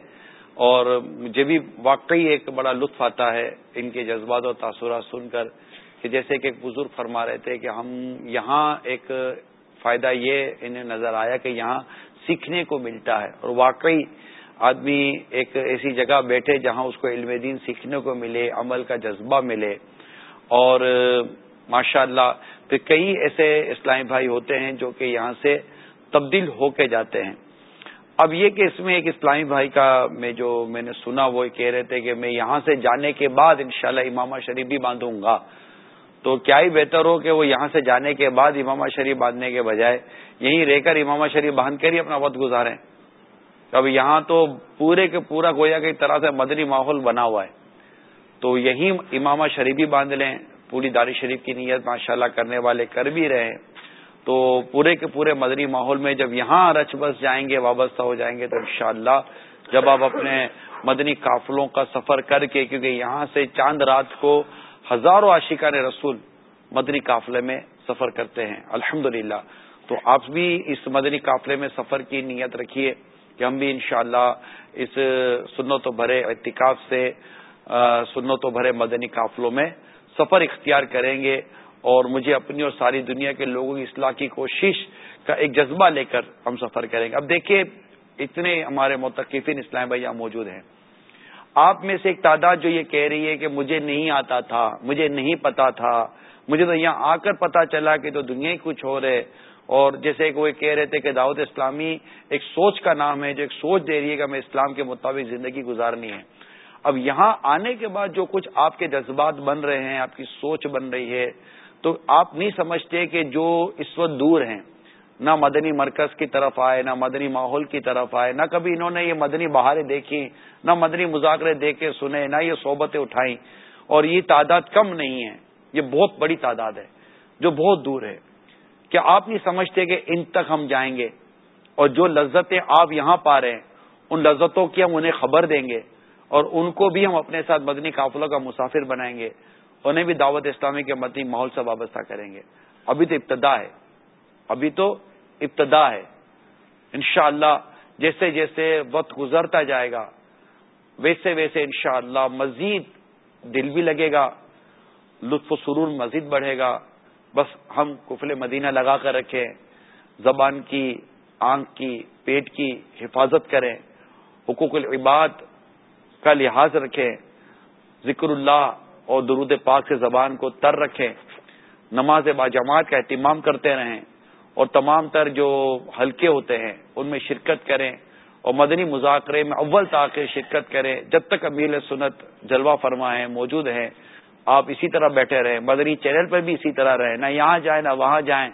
اور مجھے بھی واقعی ایک بڑا لطف آتا ہے ان کے جذبات اور تاثرات سن کر کہ جیسے کہ ایک بزرگ فرما رہے تھے کہ ہم یہاں ایک فائدہ یہ انہیں نظر آیا کہ یہاں سیکھنے کو ملتا ہے اور واقعی آدمی ایک ایسی جگہ بیٹھے جہاں اس کو علم دین سیکھنے کو ملے، عمل کا جذبہ ملے اور ماشاء اللہ پھر کئی ایسے اسلامی بھائی ہوتے ہیں جو کہ یہاں سے تبدیل ہو کے جاتے ہیں۔ اب یہ کہ اس میں ایک اسلامی بھائی کا میں جو میں نے سنا، وہ کہہ رہے تھے کہ میں یہاں سے جانے کے بعد انشاءاللہ امامہ شریف بھی باندھوں گا۔ تو کیا ہی بہتر ہو کہ وہ یہاں سے جانے کے بعد امامہ شریف باندھنے کے بجائے یہیں رہ کر امامہ شریف باندھ کر ہی اپنا وقت گزاریں۔ اب یہاں تو پورے کے پورا گویا کی طرح سے مدنی ماحول بنا ہوا ہے۔ تو یہی امامہ شریف بھی باندھ لیں، پوری داری شریف کی نیت ماشاءاللہ کرنے والے کر بھی رہے تو پورے کے پورے مدنی ماحول میں جب یہاں رچ بس جائیں گے، وابستہ ہو جائیں گے تو انشاءاللہ جب آپ اپنے مدنی قافلوں کا سفر کر کے، کیونکہ یہاں سے چاند رات کو ہزاروں عاشقان رسول مدنی قافلے میں سفر کرتے ہیں الحمد تو آپ بھی اس مدنی قافلے میں سفر کی نیت رکھیے کہ ہم بھی انشاءاللہ اس سنت و بھرے اعتکاف سے سنت و بھرے مدنی قافلوں میں سفر اختیار کریں گے۔ اور مجھے اپنی اور ساری دنیا کے لوگوں کی اصلاح کی کوشش کا ایک جذبہ لے کر ہم سفر کریں گے۔ اب دیکھیے، اتنے ہمارے متقفین اسلام بھائی موجود ہیں۔ آپ میں سے ایک تعداد جو یہ کہہ رہی ہے کہ مجھے نہیں آتا تھا، مجھے نہیں پتا تھا، مجھے تو یہاں آ کر پتا چلا کہ تو دنیا ہی کچھ ہو رہے اور جیسے وہ کہہ رہے تھے کہ دعوت اسلامی ایک سوچ کا نام ہے، جو ایک سوچ دے رہی ہے کہ ہمیں اسلام کے مطابق زندگی گزارنی ہے۔ اب یہاں آنے کے بعد جو کچھ آپ کے جذبات بن رہے ہیں، آپ کی سوچ بن رہی ہے تو آپ نہیں سمجھتے کہ جو اس وقت دور ہیں، نہ مدنی مرکز کی طرف آئے، نہ مدنی ماحول کی طرف آئے، نہ کبھی انہوں نے یہ مدنی بہاریں دیکھی نہ مدنی مذاکرے دیکھے سنے نہ یہ صحبتیں اٹھائیں۔ اور یہ تعداد کم نہیں ہے، یہ بہت بڑی تعداد ہے، جو بہت دور ہے۔ کیا آپ نہیں سمجھتے کہ ان تک ہم جائیں گے؟ اور جو لذتیں آپ یہاں پا رہے ہیں، ان لذتوں کی ہم انہیں خبر دیں گے، اور ان کو بھی ہم اپنے ساتھ مدنی قافلوں کا مسافر بنائیں گے۔ انہیں بھی دعوت اسلامی کے مدنی ماحول سے وابستہ کریں گے۔ ابھی تو ابتدا ہے۔ ابھی تو ابتدا ہے۔ انشاءاللہ اللہ جیسے جیسے وقت گزرتا جائے گا، ویسے ویسے انشاءاللہ مزید دل بھی لگے گا، لطف و سرور مزید بڑھے گا۔ بس ہم کفل مدینہ لگا کر رکھیں، زبان کی، آنکھ کی، پیٹ کی حفاظت کریں۔ حقوق العباد کا لحاظ رکھیں۔ ذکر اللہ اور درود پاک سے زبان کو تر رکھیں۔ نماز با جماعت کا اہتمام کرتے رہیں اور تمام تر جو حلقے ہوتے ہیں، ان میں شرکت کریں اور مدنی مذاکرے میں اول تاخیر شرکت کریں۔ جب تک امیل سنت جلوہ فرما ہے، موجود ہیں آپ اسی طرح بیٹھے رہیں۔ مدنی چینل پر بھی اسی طرح رہیں۔ نہ یہاں جائیں، نہ وہاں جائیں۔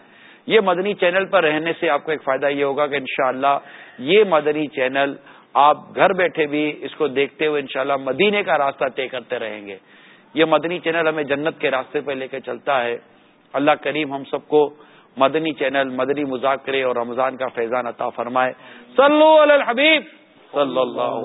یہ مدنی چینل پر رہنے سے آپ کو ایک فائدہ یہ ہوگا کہ انشاءاللہ یہ مدنی چینل آپ گھر بیٹھے بھی اس کو دیکھتے ہوئے انشاءاللہ مدینے کا راستہ طے کرتے رہیں گے۔ یہ مدنی چینل ہمیں جنت کے راستے پہ لے کے چلتا ہے۔ اللہ کریم ہم سب کو مدنی چینل، مدنی مذاکرے اور رمضان کا فیضان عطا فرمائے۔ صلو علی الحبیب۔ صلی اللہ